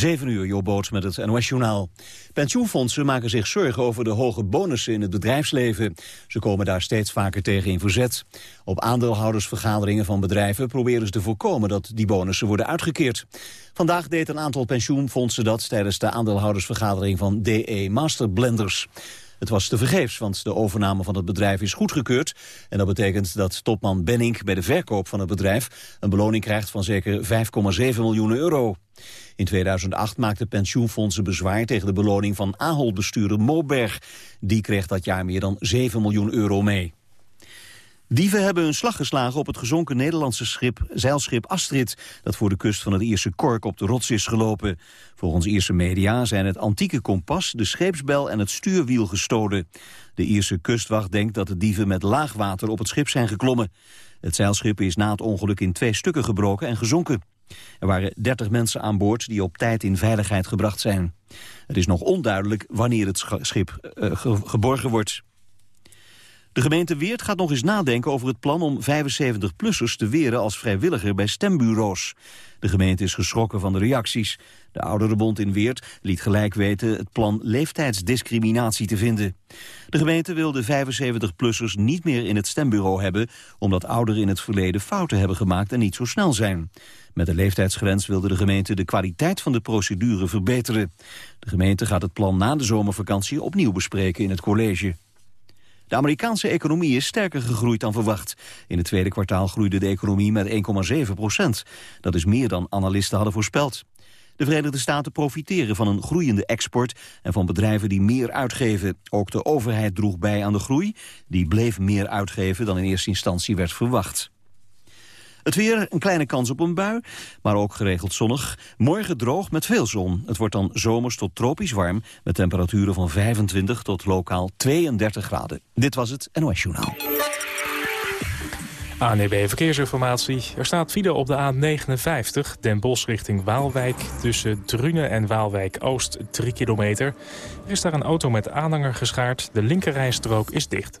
7 uur, Jobboot met het NOS-journaal. Pensioenfondsen maken zich zorgen over de hoge bonussen in het bedrijfsleven. Ze komen daar steeds vaker tegen in verzet. Op aandeelhoudersvergaderingen van bedrijven proberen ze te voorkomen dat die bonussen worden uitgekeerd. Vandaag deed een aantal pensioenfondsen dat tijdens de aandeelhoudersvergadering van DE Master Blenders. Het was tevergeefs, want de overname van het bedrijf is goedgekeurd. En dat betekent dat topman Benning bij de verkoop van het bedrijf... een beloning krijgt van zeker 5,7 miljoen euro. In 2008 maakten pensioenfondsen bezwaar tegen de beloning van Ahold-bestuurder Moberg. Die kreeg dat jaar meer dan 7 miljoen euro mee. Dieven hebben hun slag geslagen op het gezonken Nederlandse schip, zeilschip Astrid... dat voor de kust van het Ierse Kork op de rots is gelopen. Volgens Ierse media zijn het antieke kompas, de scheepsbel en het stuurwiel gestolen. De Ierse kustwacht denkt dat de dieven met laag water op het schip zijn geklommen. Het zeilschip is na het ongeluk in twee stukken gebroken en gezonken. Er waren 30 mensen aan boord die op tijd in veiligheid gebracht zijn. Het is nog onduidelijk wanneer het schip uh, geborgen wordt. De gemeente Weert gaat nog eens nadenken over het plan om 75-plussers te weren als vrijwilliger bij stembureaus. De gemeente is geschrokken van de reacties. De Ouderenbond in Weert liet gelijk weten het plan leeftijdsdiscriminatie te vinden. De gemeente wil de 75-plussers niet meer in het stembureau hebben... omdat ouderen in het verleden fouten hebben gemaakt en niet zo snel zijn. Met de leeftijdsgrens wilde de gemeente de kwaliteit van de procedure verbeteren. De gemeente gaat het plan na de zomervakantie opnieuw bespreken in het college. De Amerikaanse economie is sterker gegroeid dan verwacht. In het tweede kwartaal groeide de economie met 1,7 procent. Dat is meer dan analisten hadden voorspeld. De Verenigde Staten profiteren van een groeiende export en van bedrijven die meer uitgeven. Ook de overheid droeg bij aan de groei. Die bleef meer uitgeven dan in eerste instantie werd verwacht. Het weer, een kleine kans op een bui, maar ook geregeld zonnig. Morgen droog met veel zon. Het wordt dan zomers tot tropisch warm... met temperaturen van 25 tot lokaal 32 graden. Dit was het NOS Journaal. ANEB Verkeersinformatie. Er staat file op de A59, Den Bosch richting Waalwijk... tussen Drunen en Waalwijk-Oost, 3 kilometer. Er is daar een auto met aanhanger geschaard. De linkerrijstrook is dicht.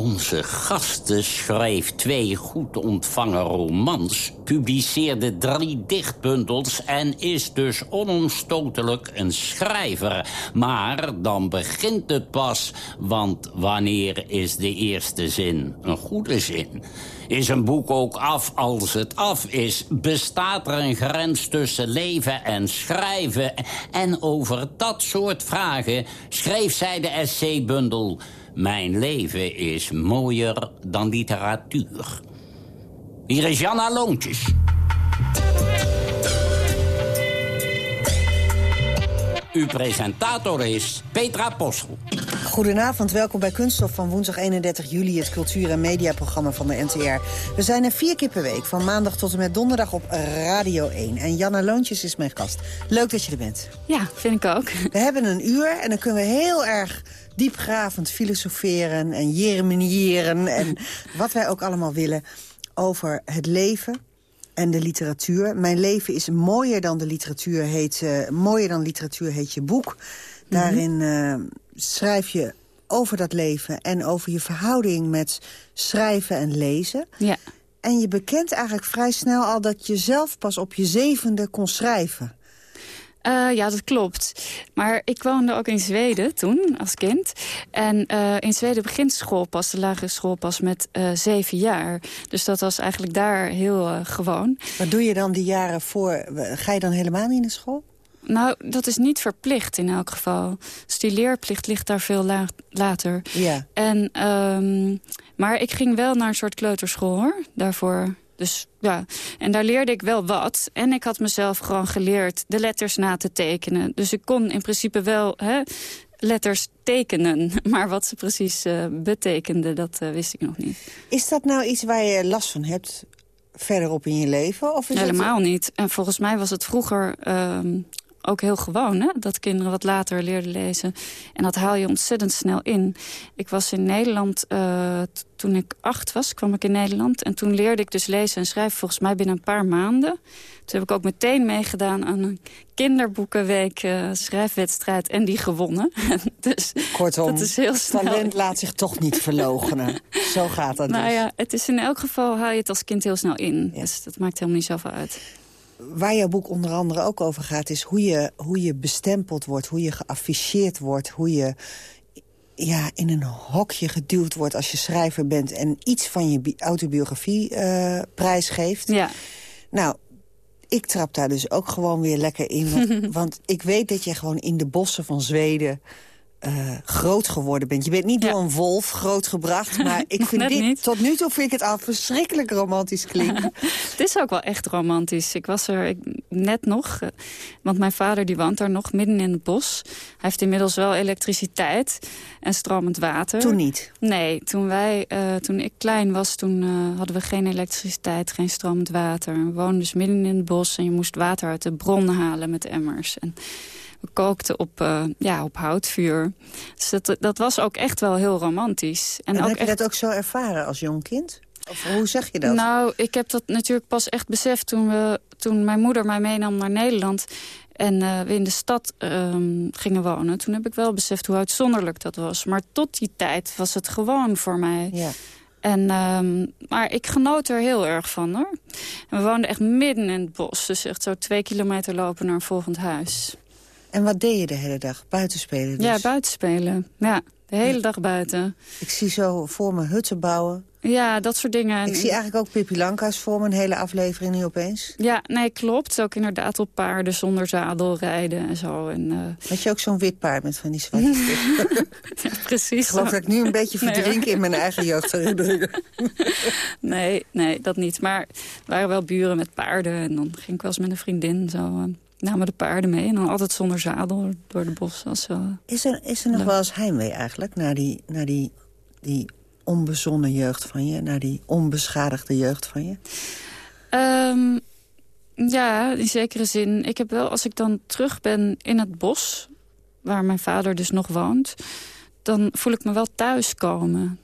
Onze gasten schreef twee goed ontvangen romans... publiceerde drie dichtbundels en is dus onomstotelijk een schrijver. Maar dan begint het pas, want wanneer is de eerste zin een goede zin? Is een boek ook af als het af is? Bestaat er een grens tussen leven en schrijven? En over dat soort vragen schreef zij de essaybundel... Mijn leven is mooier dan literatuur. Hier is Janna Loontjes. Uw presentator is Petra Possel. Goedenavond, welkom bij Kunststof van woensdag 31 juli... het cultuur- en mediaprogramma van de NTR. We zijn er vier keer per week, van maandag tot en met donderdag op Radio 1. En Janna Loontjes is mijn gast. Leuk dat je er bent. Ja, vind ik ook. We hebben een uur en dan kunnen we heel erg diepgravend filosoferen... en jeremiëren en wat wij ook allemaal willen... over het leven en de literatuur. Mijn leven is mooier dan de literatuur heet, uh, mooier dan literatuur heet je boek. Daarin uh, schrijf je over dat leven en over je verhouding met schrijven en lezen. Ja. En je bekent eigenlijk vrij snel al dat je zelf pas op je zevende kon schrijven. Uh, ja, dat klopt. Maar ik woonde ook in Zweden toen, als kind. En uh, in Zweden begint school pas, de lagere school pas met uh, zeven jaar. Dus dat was eigenlijk daar heel gewoon. Wat doe je dan die jaren voor? Ga je dan helemaal niet naar school? Nou, dat is niet verplicht in elk geval. Dus die leerplicht ligt daar veel la later. Ja. En, um, maar ik ging wel naar een soort kleuterschool, hoor, daarvoor. Dus ja, en daar leerde ik wel wat. En ik had mezelf gewoon geleerd de letters na te tekenen. Dus ik kon in principe wel hè, letters tekenen. Maar wat ze precies uh, betekenden, dat uh, wist ik nog niet. Is dat nou iets waar je last van hebt verderop in je leven? Of is Helemaal het... niet. En volgens mij was het vroeger... Uh, ook heel gewoon, hè? dat kinderen wat later leerden lezen. En dat haal je ontzettend snel in. Ik was in Nederland, uh, toen ik acht was, kwam ik in Nederland. En toen leerde ik dus lezen en schrijven volgens mij binnen een paar maanden. Toen heb ik ook meteen meegedaan aan een kinderboekenweek uh, schrijfwedstrijd. En die gewonnen. dus Kortom, dat is heel snel. talent laat zich toch niet verlogenen. Zo gaat dat nou dus. ja, het is in elk geval haal je het als kind heel snel in. Dus dat maakt helemaal niet zoveel uit waar jouw boek onder andere ook over gaat... is hoe je, hoe je bestempeld wordt, hoe je geafficheerd wordt... hoe je ja, in een hokje geduwd wordt als je schrijver bent... en iets van je autobiografie uh, prijsgeeft. Ja. Nou, ik trap daar dus ook gewoon weer lekker in. Want, want ik weet dat je gewoon in de bossen van Zweden uh, groot geworden bent. Je bent niet door een wolf grootgebracht, maar ik vind dit, tot nu toe vind ik het al verschrikkelijk romantisch klinken. het is ook wel echt romantisch. Ik was er ik, net nog, uh, want mijn vader die woont daar nog midden in het bos. Hij heeft inmiddels wel elektriciteit en stromend water. Toen niet? Nee, toen, wij, uh, toen ik klein was, toen hadden we geen elektriciteit, geen stromend water. We woonden dus midden in het bos en je moest water uit de bron halen met emmers. En we kookten op, uh, ja, op houtvuur. Dus dat, dat was ook echt wel heel romantisch. En, en ook heb je dat ook zo ervaren als jong kind? Of hoe zeg je dat? Nou, ik heb dat natuurlijk pas echt beseft toen, we, toen mijn moeder mij meenam naar Nederland... en uh, we in de stad um, gingen wonen. Toen heb ik wel beseft hoe uitzonderlijk dat was. Maar tot die tijd was het gewoon voor mij. Ja. En, um, maar ik genoot er heel erg van, hoor. En we woonden echt midden in het bos. Dus echt zo twee kilometer lopen naar een volgend huis. En wat deed je de hele dag? Buitenspelen dus? Ja, buitenspelen. Ja, de hele dag buiten. Ik zie zo voor me hutten bouwen. Ja, dat soort dingen. Ik zie eigenlijk ook Pippi Lankhuis voor me, een hele aflevering nu opeens. Ja, nee, klopt. Ook inderdaad op paarden zonder zadel rijden en zo. En, uh... Had je ook zo'n wit paard met van die zwarte ja, Precies. Ik geloof dat ik nu een beetje verdrink nee, in mijn eigen jeugdherinneringen. nee, nee, dat niet. Maar er waren wel buren met paarden. En dan ging ik wel eens met een vriendin zo... Namen de paarden mee. En dan altijd zonder zadel door de bos. Als, uh, is, er, is er nog wel eens heimwee eigenlijk naar die, naar die, die onbezonnen jeugd van je? Naar die onbeschadigde jeugd van je? Um, ja, in zekere zin. Ik heb wel, als ik dan terug ben in het bos... waar mijn vader dus nog woont... dan voel ik me wel thuiskomen.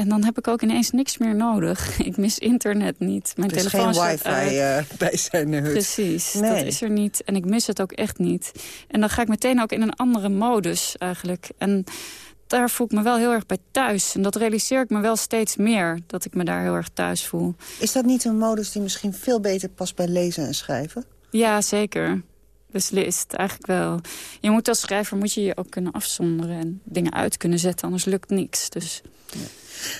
En dan heb ik ook ineens niks meer nodig. Ik mis internet niet. Mijn is telefoon geen wifi uh, bij zijn hut. Precies, nee. dat is er niet. En ik mis het ook echt niet. En dan ga ik meteen ook in een andere modus eigenlijk. En daar voel ik me wel heel erg bij thuis. En dat realiseer ik me wel steeds meer, dat ik me daar heel erg thuis voel. Is dat niet een modus die misschien veel beter past bij lezen en schrijven? Ja, zeker. Beslist, eigenlijk wel. Je moet als schrijver moet je je ook kunnen afzonderen... en dingen uit kunnen zetten, anders lukt niks. Dus... Ja.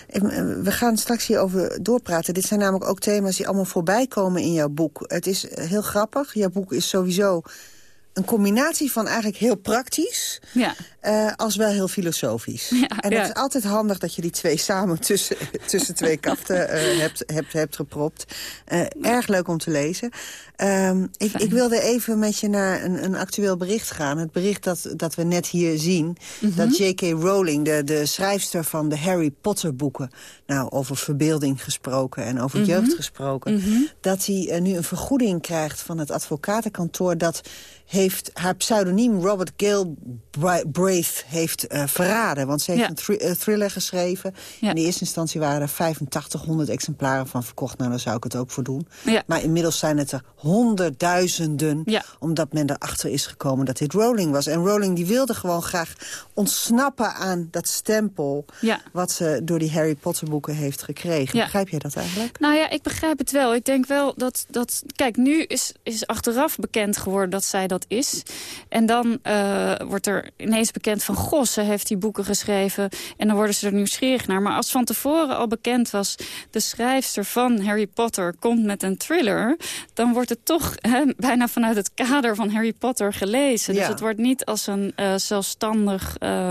Eh, we gaan straks hierover doorpraten. Dit zijn namelijk ook thema's die allemaal voorbij komen in jouw boek. Het is heel grappig. Jouw boek is sowieso een combinatie van eigenlijk heel praktisch... Ja. Uh, als wel heel filosofisch. Ja, en het is altijd handig dat je die twee samen tussen, tussen twee kaften uh, hebt, hebt, hebt gepropt. Uh, erg leuk om te lezen. Um, ik, ik, wilde even met je naar een, een, actueel bericht gaan. Het bericht dat, dat we net hier zien. Mm -hmm. Dat J.K. Rowling, de, de schrijfster van de Harry Potter boeken... nou, over verbeelding gesproken en over mm -hmm. jeugd gesproken... Mm -hmm. dat hij nu een vergoeding krijgt van het advocatenkantoor... dat heeft haar pseudoniem Robert Gale Braith heeft uh, verraden. Want ze heeft ja. een thr uh, thriller geschreven. Ja. In de eerste instantie waren er 8500 exemplaren van verkocht. Nou, daar zou ik het ook voor doen. Ja. Maar inmiddels zijn het er honderdduizenden. Omdat men erachter is gekomen dat dit Rowling was. En Rowling die wilde gewoon graag ontsnappen aan dat stempel... wat ze door die Harry Potter boeken heeft gekregen. Begrijp jij dat eigenlijk? Nou ja, ik begrijp het wel. Ik denk wel dat... dat kijk, nu is, is achteraf bekend geworden dat zij dat is. En dan uh, wordt er ineens bekend van... goh, ze heeft die boeken geschreven. En dan worden ze er nieuwsgierig naar. Maar als van tevoren al bekend was... de schrijfster van Harry Potter komt met een thriller... dan wordt het toch hè, bijna vanuit het kader van Harry Potter gelezen. Ja. Dus het wordt niet als een uh, zelfstandig uh,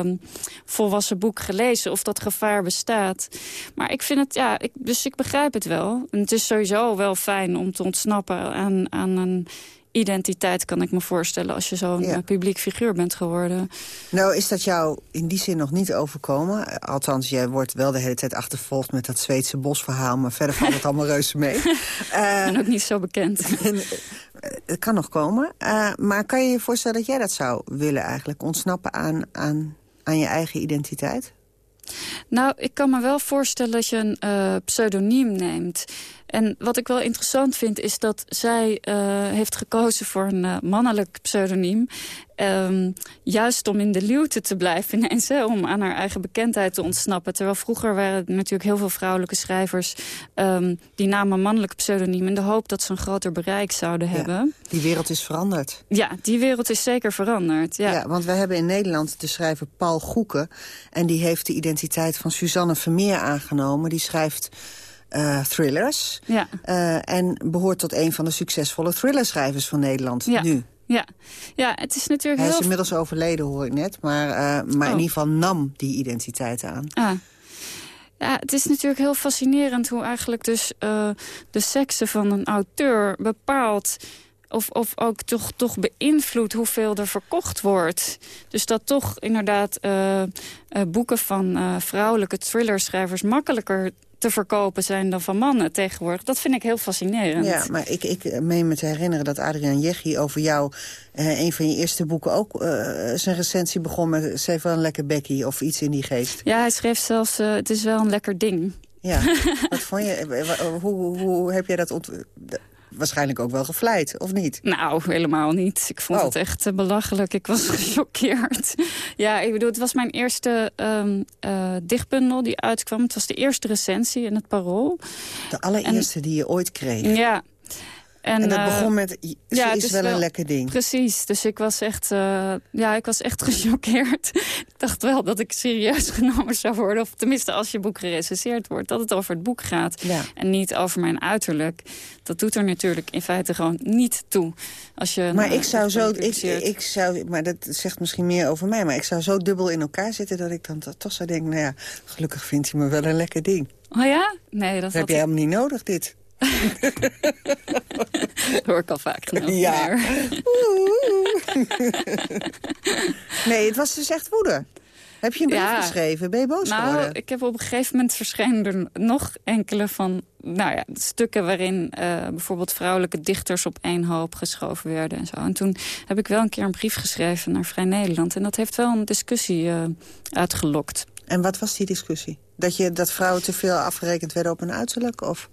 volwassen boek gelezen... of dat gevaar bestaat. Maar ik vind het, ja, ik, dus ik begrijp het wel. En het is sowieso wel fijn om te ontsnappen aan, aan een identiteit, kan ik me voorstellen... als je zo'n Ja. eh, publiek figuur bent geworden. Nou, is dat jou in die zin nog niet overkomen? Althans, jij wordt wel de hele tijd achtervolgd met dat Zweedse bosverhaal... maar verder valt het allemaal reuze mee. Eh, En ook niet zo bekend. het kan nog komen. Eh, maar kan je je voorstellen dat jij dat zou willen eigenlijk? Ontsnappen aan, aan, aan je eigen identiteit? Nou, ik kan me wel voorstellen dat je een eh, pseudoniem neemt. En wat ik wel interessant vind is dat zij eh, heeft gekozen voor een eh, mannelijk pseudoniem. Ehm, juist om in de luwte te blijven ineens, hè, om aan haar eigen bekendheid te ontsnappen. Terwijl vroeger waren er natuurlijk heel veel vrouwelijke schrijvers... ehm, die namen mannelijk pseudoniem in de hoop dat ze een groter bereik zouden hebben. Die wereld is veranderd. Ja, die wereld is zeker veranderd. Ja. Ja. want we hebben in Nederland de schrijver Paul Goeken... en die heeft de identiteit van Suzanne Vermeer aangenomen. Die schrijft eh, thrillers Ja. eh, en behoort tot een van de succesvolle thrillerschrijvers van Nederland Ja. nu. Ja. ja, het is natuurlijk Hij is heel... inmiddels overleden, hoor ik net. Maar, eh, maar in Oh. ieder geval nam die identiteit aan. Ah. Ja, het is natuurlijk heel fascinerend hoe eigenlijk dus de sekse van een auteur bepaalt... Of, of ook toch, toch beïnvloedt hoeveel er verkocht wordt. Dus dat toch inderdaad boeken van eh, vrouwelijke thrillerschrijvers... makkelijker te verkopen zijn dan van mannen tegenwoordig. Dat vind ik heel fascinerend. Ja, maar ik, ik meen me te herinneren dat Adriaan Jeggi over jou... eh, een van je eerste boeken ook eh, zijn recensie begon met... Ze heeft wel een lekker bekkie of iets in die geest. Ja, hij schreef zelfs, eh, het is wel een lekker ding. Ja, wat vond je? eh, Hoe, hoe, hoe heb jij dat ont... Waarschijnlijk ook wel gevleid, of niet? Nou, helemaal niet. Ik vond Oh. het echt eh, belachelijk. Ik was gechoqueerd. ja, ik bedoel, het was mijn eerste ehm eh, dichtbundel die uitkwam. Het was de eerste recensie in het Parool. De allereerste die je ooit kreeg. Ja. En, En dat eh, begon met, ze ja, is, is wel een lekker ding. Precies, dus ik was echt, eh, ja, ik was echt gechoqueerd. ik dacht wel dat ik serieus genomen zou worden. Of tenminste, als je boek gerecenseerd wordt, dat het over het boek gaat. Ja. En niet over mijn uiterlijk. Dat doet er natuurlijk in feite gewoon niet toe. Als je Maar ik zou zo, ik, ik zou, maar dat zegt misschien meer over mij... maar ik zou zo dubbel in elkaar zitten dat ik dan toch zou denken... nou ja, gelukkig vindt hij me wel een lekker ding. Oh ja? Nee, dat heb je helemaal niet nodig, dit. Ik, hoor ik al vaak genoeg. Ja. Nee, het was dus echt woede. Heb je een brief Ja. geschreven? Ben je boos Nou, geworden? ik heb op een gegeven moment verschenen er nog enkele van... Nou ja, stukken waarin eh, bijvoorbeeld vrouwelijke dichters op één hoop geschoven werden en zo. En toen heb ik wel een keer een brief geschreven naar Vrij Nederland. En dat heeft wel een discussie eh, uitgelokt. En wat was die discussie? Dat, je, dat vrouwen te veel afgerekend werden op hun uiterlijk? Of?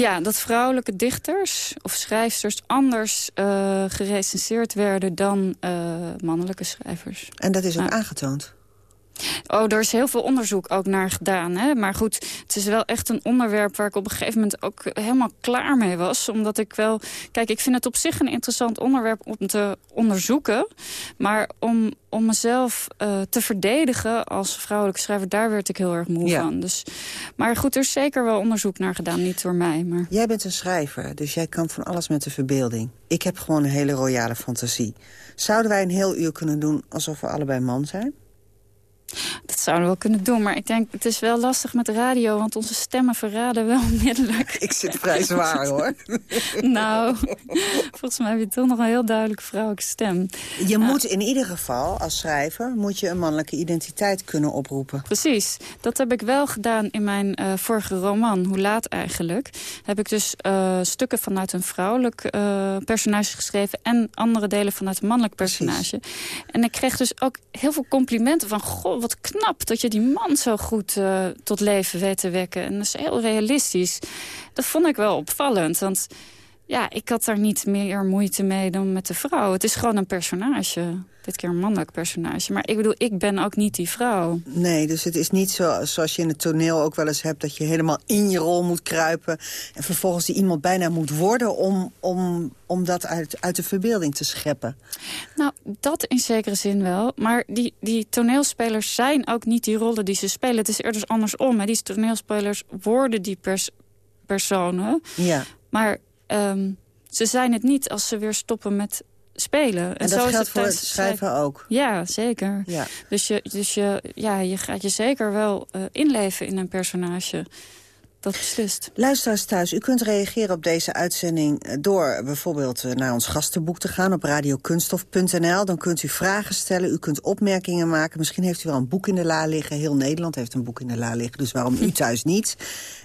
Ja, dat vrouwelijke dichters of schrijfsters anders eh gerecenseerd werden dan eh, mannelijke schrijvers. En dat is ook aangetoond. Oh, er is heel veel onderzoek ook naar gedaan. Hè? Maar goed, het is wel echt een onderwerp waar ik op een gegeven moment ook helemaal klaar mee was. Omdat ik wel... Kijk, ik vind het op zich een interessant onderwerp om te onderzoeken. Maar om, om mezelf eh, te verdedigen als vrouwelijke schrijver, daar werd ik heel erg moe Ja. van. Dus, maar goed, er is zeker wel onderzoek naar gedaan. Niet door mij, maar... Jij bent een schrijver, dus jij kan van alles met de verbeelding. Ik heb gewoon een hele royale fantasie. Zouden wij een heel uur kunnen doen alsof we allebei man zijn? Dat zouden we wel kunnen doen. Maar ik denk, het is wel lastig met radio, want onze stemmen verraden wel onmiddellijk. Ik zit vrij zwaar, hoor. nou, volgens mij heb je toch nog een heel duidelijke vrouwelijke stem. Je moet in ieder geval, als schrijver... moet je een mannelijke identiteit kunnen oproepen. Precies, dat heb ik wel gedaan in mijn eh, vorige roman, Hoe laat eigenlijk. Heb ik dus eh, stukken vanuit een vrouwelijk eh, personage geschreven... en andere delen vanuit een mannelijk Precies. personage. En ik kreeg dus ook heel veel complimenten van... goh, wat knap dat je die man zo goed eh, tot leven weet te wekken. En dat is heel realistisch. Dat vond ik wel opvallend, want... Ja, ik had daar niet meer moeite mee dan met de vrouw. Het is gewoon een personage. Dit keer een mannelijk personage. Maar ik bedoel, ik ben ook niet die vrouw. Nee, dus het is niet zo, zoals je in het toneel ook wel eens hebt... dat je helemaal in je rol moet kruipen... en vervolgens die iemand bijna moet worden... om, om, om dat uit, uit de verbeelding te scheppen. Nou, dat in zekere zin wel. Maar die, die toneelspelers zijn ook niet die rollen die ze spelen. Het is eerder andersom. Hè. Die toneelspelers worden die pers personen. Ja, Maar ehm, ze zijn het niet als ze weer stoppen met spelen. en zo dat is geldt voor het tijdens schrijven. schrijven ook. Ja, zeker. Ja. Dus, je, dus je, ja, je gaat je zeker wel eh, inleven in een personage. Dat beslist. Luisteraars thuis, u kunt reageren op deze uitzending... Eh, door bijvoorbeeld eh, naar ons gastenboek te gaan op radiokunstof.nl. Dan kunt u vragen stellen, u kunt opmerkingen maken. Misschien heeft u wel een boek in de la liggen. Heel Nederland heeft een boek in de la liggen, dus waarom u thuis niet?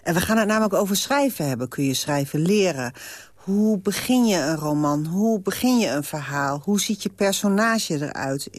En we gaan het namelijk over schrijven hebben. Kun je schrijven leren? Hoe begin je een roman? Hoe begin je een verhaal? Hoe ziet je personage eruit?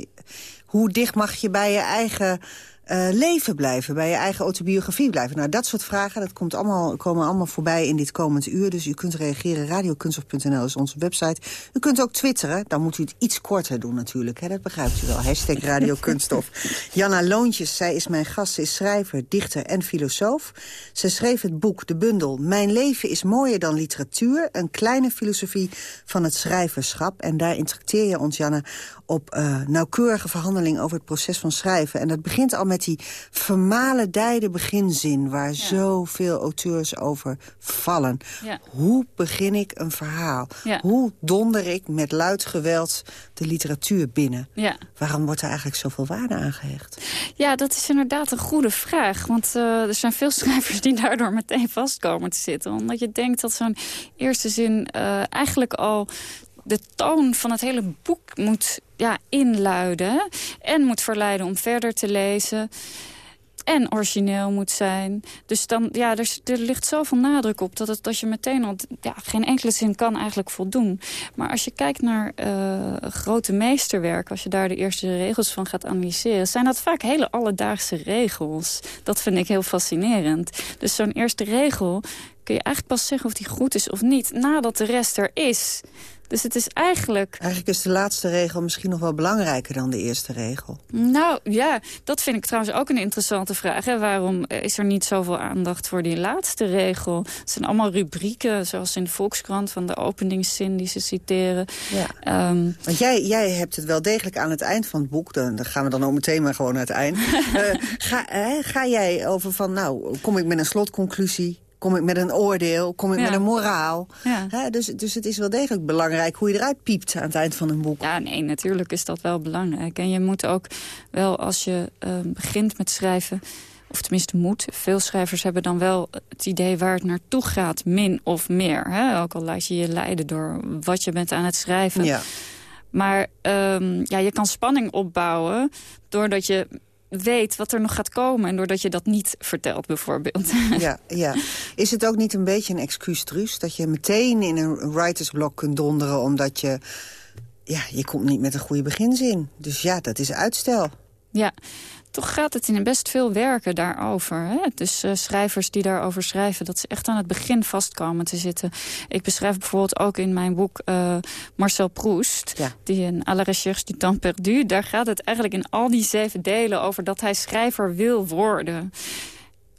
Hoe dicht mag je bij je eigen uh, leven blijven, bij je eigen autobiografie blijven? Nou, dat soort vragen, dat komt allemaal, komen allemaal voorbij in dit komend uur. Dus u kunt reageren, radiokunstof.nl is onze website. U kunt ook twitteren, dan moet u het iets korter doen natuurlijk. Hè? Dat begrijpt u wel, hashtag radiokunststof. Janna Loontjes, zij is mijn gast, ze is schrijver, dichter en filosoof. Ze schreef het boek, de bundel Mijn leven is mooier dan literatuur. Een kleine filosofie van het schrijverschap. En daar interacteer je ons, Janna, op uh, nauwkeurige verhandeling over het proces van schrijven. En dat begint al met die vermalendijde beginzin... waar ja. zoveel auteurs over vallen. Ja. Hoe begin ik een verhaal? Ja. Hoe donder ik met luid geweld de literatuur binnen? Ja. Waarom wordt er eigenlijk zoveel waarde aangehecht? Ja, dat is inderdaad een goede vraag. Want uh, er zijn veel schrijvers die daardoor meteen vastkomen te zitten. Omdat je denkt dat zo'n eerste zin uh, eigenlijk al de toon van het hele boek moet ja, inluiden. En moet verleiden om verder te lezen. En origineel moet zijn. Dus dan, ja, er, er ligt zoveel nadruk op dat, het, dat je meteen al... Ja, geen enkele zin kan eigenlijk voldoen. Maar als je kijkt naar uh, grote meesterwerken... als je daar de eerste regels van gaat analyseren... zijn dat vaak hele alledaagse regels. Dat vind ik heel fascinerend. Dus zo'n eerste regel kun je eigenlijk pas zeggen of die goed is of niet... nadat de rest er is. Dus het is eigenlijk... Eigenlijk is de laatste regel misschien nog wel belangrijker dan de eerste regel. Nou ja, dat vind ik trouwens ook een interessante vraag. Hè. Waarom is er niet zoveel aandacht voor die laatste regel? Het zijn allemaal rubrieken, zoals in de Volkskrant... van de openingszin die ze citeren. Ja. Um, Want jij, jij hebt het wel degelijk aan het eind van het boek... dan, dan gaan we dan ook meteen maar gewoon naar het eind. uh, ga, hè, ga jij over van, nou, kom ik met een slotconclusie... Kom ik met een oordeel? Kom ik Ja. met een moraal? Ja. Hè, dus, dus het is wel degelijk belangrijk hoe je eruit piept aan het eind van een boek. Ja, nee, natuurlijk is dat wel belangrijk. En je moet ook wel, als je uh, begint met schrijven... of tenminste moet, veel schrijvers hebben dan wel het idee waar het naartoe gaat... min of meer. Hè? Ook al laat je je leiden door wat je bent aan het schrijven. Ja. Maar um, ja, je kan spanning opbouwen doordat je weet wat er nog gaat komen... en doordat je dat niet vertelt, bijvoorbeeld. Ja, ja. Is het ook niet een beetje een excuus, Truus... dat je meteen in een writersblok kunt donderen... omdat je... Ja, je komt niet met een goede beginzin. Dus ja, dat is uitstel. Ja, toch gaat het in best veel werken daarover. Hè? Dus uh, schrijvers die daarover schrijven... dat ze echt aan het begin vastkomen te zitten. Ik beschrijf bijvoorbeeld ook in mijn boek uh, Marcel Proust... Ja. die in À la recherche du temps perdu... daar gaat het eigenlijk in al die zeven delen over... dat hij schrijver wil worden...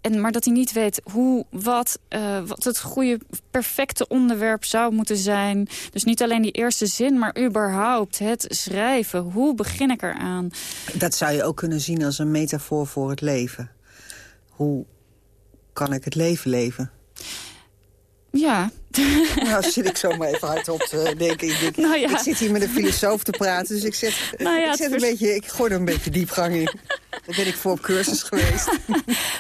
En, maar dat hij niet weet hoe, wat, uh, wat het goede, perfecte onderwerp zou moeten zijn. Dus niet alleen die eerste zin, maar überhaupt het schrijven. Hoe begin ik eraan? Dat zou je ook kunnen zien als een metafoor voor het leven. Hoe kan ik het leven leven? Ja. Nou zit ik zo maar even hardop te denken. Ik, denk, nou ja. ik zit hier met een filosoof te praten, dus ik zet, nou ja, ik, zet een beetje, ik gooi er een beetje diepgang in. Daar ben ik voor op cursus geweest.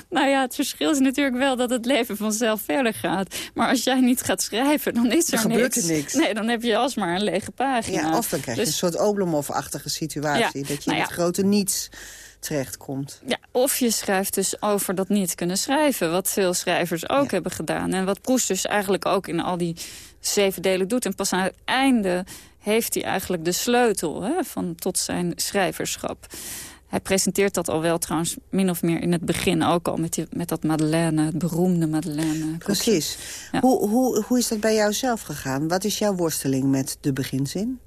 nou ja, het verschil is natuurlijk wel dat het leven vanzelf verder gaat. Maar als jij niet gaat schrijven, dan is er dan niks. gebeurt er niks. Nee, dan heb je alsmaar een lege pagina. Ja, of dan krijg je dus, een soort Oblomov-achtige situatie. Ja, dat je nou het grote niets terechtkomt. Ja, of je schrijft dus over dat niet kunnen schrijven. Wat veel schrijvers ook Ja. hebben gedaan. En wat Proest dus eigenlijk ook in al die zeven delen doet. En pas aan het einde heeft hij eigenlijk de sleutel hè, van, tot zijn schrijverschap. Hij presenteert dat al wel trouwens min of meer in het begin ook al... met, die, met dat Madeleine, het beroemde Madeleine. Precies. Ja. Hoe, hoe, hoe is dat bij jou zelf gegaan? Wat is jouw worsteling met de beginzin?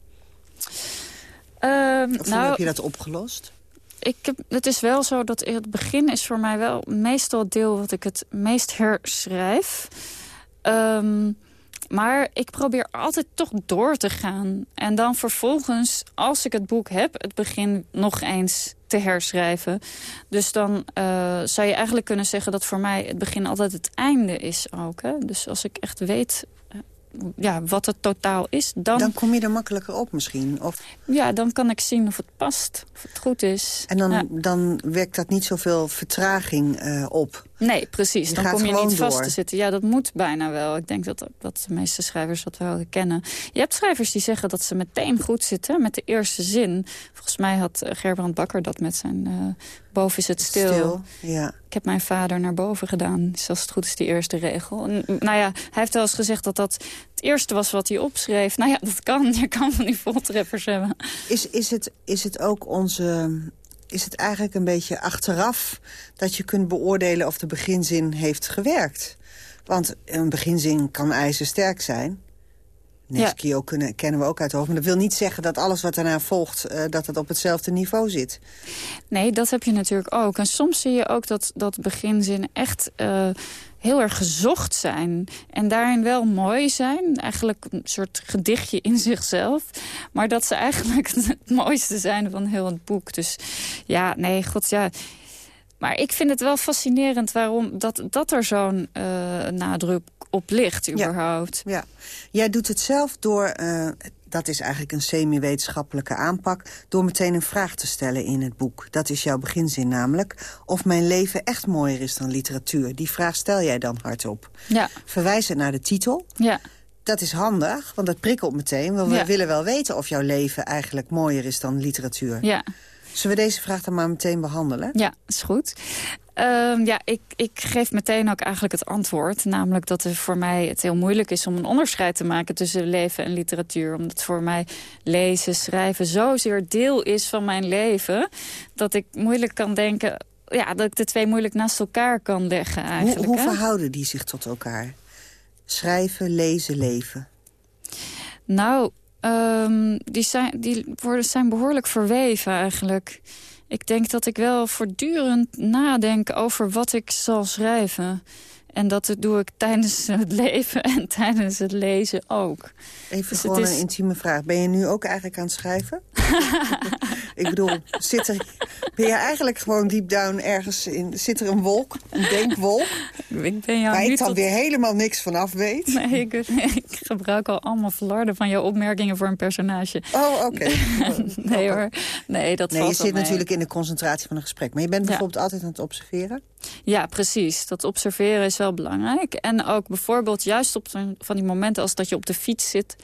Ehm, Of hoe nou, heb je dat opgelost? Ik heb, het is wel zo dat het begin is voor mij wel meestal het deel wat ik het meest herschrijf. Ehm, maar ik probeer altijd toch door te gaan. En dan vervolgens, als ik het boek heb, het begin nog eens te herschrijven. Dus dan uh, zou je eigenlijk kunnen zeggen dat voor mij het begin altijd het einde is ook. Hè? Dus als ik echt weet ja, wat het totaal is, dan, Dan kom je er makkelijker op misschien. Of, ja, dan kan ik zien of het past, of het goed is. en dan, Ja. dan werkt dat niet zoveel vertraging eh, op. Nee, precies. Je dan kom je niet vast door. te zitten. Ja, dat moet bijna wel. Ik denk dat, dat de meeste schrijvers dat wel kennen. Je hebt schrijvers die zeggen dat ze meteen goed zitten met de eerste zin. Volgens mij had eh, Gerbrand Bakker dat met zijn... eh, boven is het stil. Stil, ja. Ik heb mijn vader naar boven gedaan. Dus als het goed is die eerste regel. En, nou ja, hij heeft wel eens gezegd dat dat het eerste was wat hij opschreef. Nou ja, dat kan. Je kan van die voltreffers hebben. Is, is, het, is het ook onze... Is het eigenlijk een beetje achteraf dat je kunt beoordelen of de beginzin heeft gewerkt? Want een beginzin kan ijzersterk zijn. Neskio kunnen, kennen we ook uit de hoofd. Maar dat wil niet zeggen dat alles wat daarna volgt... eh, dat het op hetzelfde niveau zit. Nee, dat heb je natuurlijk ook. En soms zie je ook dat, dat beginzinnen echt eh, heel erg gezocht zijn. En daarin wel mooi zijn. Eigenlijk een soort gedichtje in zichzelf. Maar dat ze eigenlijk het mooiste zijn van heel het boek. Dus ja, nee, god ja... Maar ik vind het wel fascinerend waarom dat, dat er zo'n eh, nadruk op ligt überhaupt. Ja. Jij doet het zelf door, eh, dat is eigenlijk een semi-wetenschappelijke aanpak... door meteen een vraag te stellen in het boek. Dat is jouw beginzin namelijk. Of mijn leven echt mooier is dan literatuur. Die vraag stel jij dan hardop. Ja, Verwijzen naar de titel. ja. Dat is handig, want dat prikkelt meteen. Want we Ja. willen wel weten of jouw leven eigenlijk mooier is dan literatuur. ja. Zullen we deze vraag dan maar meteen behandelen? Ja, is goed. Ehm, ja, ik, ik geef meteen ook eigenlijk het antwoord. Namelijk dat er voor mij het heel moeilijk is om een onderscheid te maken tussen leven en literatuur. Omdat voor mij lezen, schrijven zozeer deel is van mijn leven. Dat ik moeilijk kan denken, ja, dat ik de twee moeilijk naast elkaar kan leggen Hoe, eigenlijk. hoe hè? verhouden die zich tot elkaar? Schrijven, lezen, leven. Nou, ehm, die, zijn, die worden, zijn behoorlijk verweven eigenlijk. Ik denk dat ik wel voortdurend nadenk over wat ik zal schrijven. En dat doe ik tijdens het leven en tijdens het lezen ook. Even Dus gewoon is- een intieme vraag. Ben je nu ook eigenlijk aan het schrijven? ik bedoel, zit er, ben je eigenlijk gewoon deep down ergens in... Zit er een wolk, een denkwolk, Ik ben jou waar ik dan tot- weer helemaal niks van af weet? Nee, ik, ik gebruik al allemaal flarden van jouw opmerkingen voor een personage. Oh, oké. Nee hoor, nee, dat Nee, je valt zit mee. natuurlijk in de concentratie van een gesprek. Maar je bent Ja. bijvoorbeeld altijd aan het observeren? Ja, precies. Dat observeren is wel belangrijk. En ook bijvoorbeeld juist op van die momenten als dat je op de fiets zit...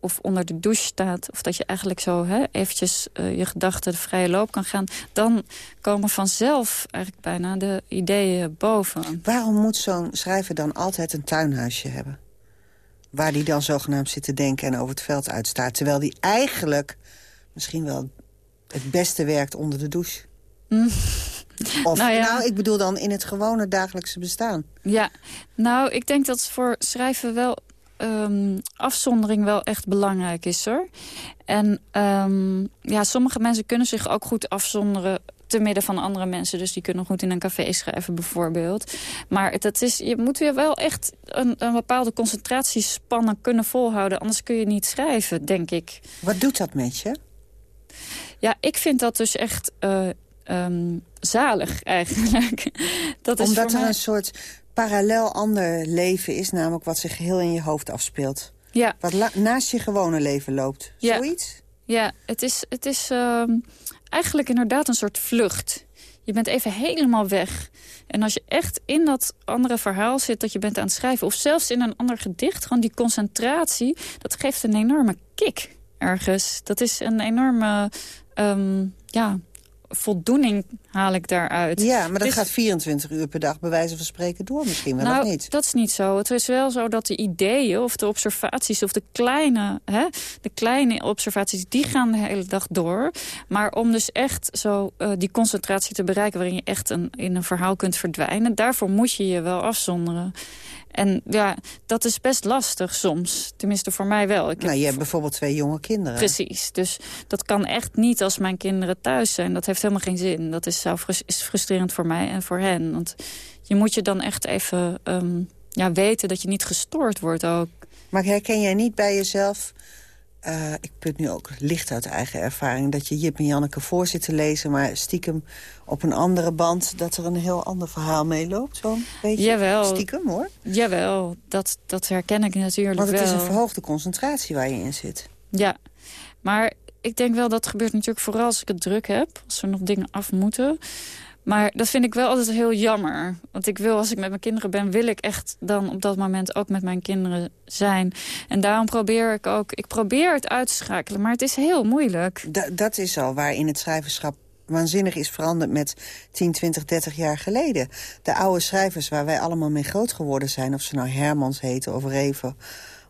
of onder de douche staat... of dat je eigenlijk zo hè, eventjes eh, je gedachten de vrije loop kan gaan... dan komen vanzelf eigenlijk bijna de ideeën boven. Waarom moet zo'n schrijver dan altijd een tuinhuisje hebben? Waar die dan zogenaamd zit te denken en over het veld uitstaat. Terwijl die eigenlijk misschien wel het beste werkt onder de douche. Of, Nou nou, ik bedoel dan in het gewone dagelijkse bestaan. Ja, nou, ik denk dat voor schrijven wel ehm, afzondering wel echt belangrijk is, hoor. En ehm, ja, sommige mensen kunnen zich ook goed afzonderen te midden van andere mensen. Dus die kunnen goed in een café schrijven bijvoorbeeld. Maar het is, je moet weer wel echt een, een bepaalde concentratiespannen kunnen volhouden. Anders kun je niet schrijven, denk ik. Wat doet dat met je? Ja, ik vind dat dus echt eh, ehm, zalig eigenlijk. dat is Omdat er mij- een soort parallel ander leven is... namelijk wat zich geheel in je hoofd afspeelt. Ja, Wat naast je gewone leven loopt. Ja. Zoiets? Ja, het is, het is ehm, eigenlijk inderdaad een soort vlucht. Je bent even helemaal weg. En als je echt in dat andere verhaal zit dat je bent aan het schrijven... of zelfs in een ander gedicht, gewoon die concentratie... dat geeft een enorme kick ergens. Dat is een enorme ehm, ja, voldoening haal ik daaruit. Ja, maar dat Dus- gaat 24 uur per dag bij wijze van spreken door misschien wel, nou, of niet? dat is niet zo. Het is wel zo dat de ideeën of de observaties of de kleine, hè, de kleine observaties, die gaan de hele dag door. Maar om dus echt zo eh, die concentratie te bereiken waarin je echt een, in een verhaal kunt verdwijnen, daarvoor moet je je wel afzonderen. En ja, dat is best lastig soms. Tenminste voor mij wel. Ik heb Nou, je hebt bijvoorbeeld twee jonge kinderen. Precies. Dus dat kan echt niet als mijn kinderen thuis zijn. Dat heeft helemaal geen zin. Dat is, is frustrerend voor mij en voor hen. Want je moet je dan echt even ehm, ja, weten dat je niet gestoord wordt ook. Maar herken jij niet bij jezelf... eh, ik put nu ook licht uit eigen ervaring... dat je Jip en Janneke voor zit te lezen... maar stiekem op een andere band... dat er een heel ander verhaal meeloopt, zo'n beetje? Jawel. Stiekem, hoor. Jawel, dat, dat herken ik natuurlijk Want het wel. is een verhoogde concentratie waar je in zit. Ja, maar ik denk wel dat gebeurt natuurlijk vooral als ik het druk heb. Als er nog dingen af moeten. Maar dat vind ik wel altijd heel jammer. Want ik wil, als ik met mijn kinderen ben... wil ik echt dan op dat moment ook met mijn kinderen zijn. En daarom probeer ik ook... Ik probeer het uit te schakelen, maar het is heel moeilijk. dat is al waarin het schrijverschap waanzinnig is veranderd met 10, 20, 30 jaar geleden. De oude schrijvers waar wij allemaal mee groot geworden zijn... of ze nou Hermans heten of Reven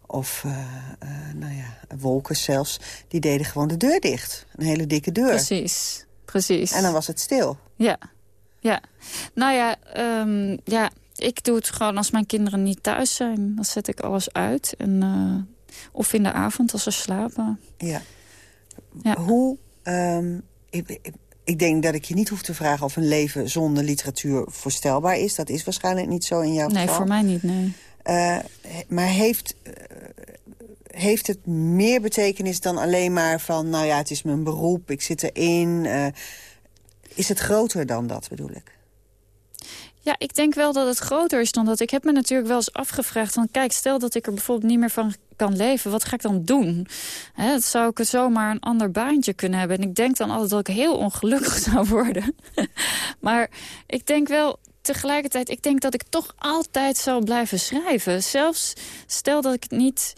of uh, uh, nou ja, Wolken zelfs... die deden gewoon de deur dicht. Een hele dikke deur. Precies, precies. En dan was het stil. Ja, ja. Nou ja, um, ja, ik doe het gewoon als mijn kinderen niet thuis zijn. Dan zet ik alles uit. En, uh, of in de avond als ze slapen. Ja. ja. Hoe... Um, ik, ik, ik denk dat ik je niet hoef te vragen of een leven zonder literatuur voorstelbaar is. Dat is waarschijnlijk niet zo in jouw nee, geval. Nee, voor mij niet, nee. Uh, maar heeft, uh, heeft het meer betekenis dan alleen maar van... nou ja, het is mijn beroep, ik zit erin. Uh, is het groter dan dat, bedoel ik? Ja, ik denk wel dat het groter is dan dat. Ik heb me natuurlijk wel eens afgevraagd van... kijk, stel dat ik er bijvoorbeeld niet meer van kan leven, wat ga ik dan doen? Hè, zou ik zomaar een ander baantje kunnen hebben. En ik denk dan altijd dat ik heel ongelukkig zou worden. maar ik denk wel, tegelijkertijd, ik denk dat ik toch altijd zal blijven schrijven. Zelfs stel dat ik het niet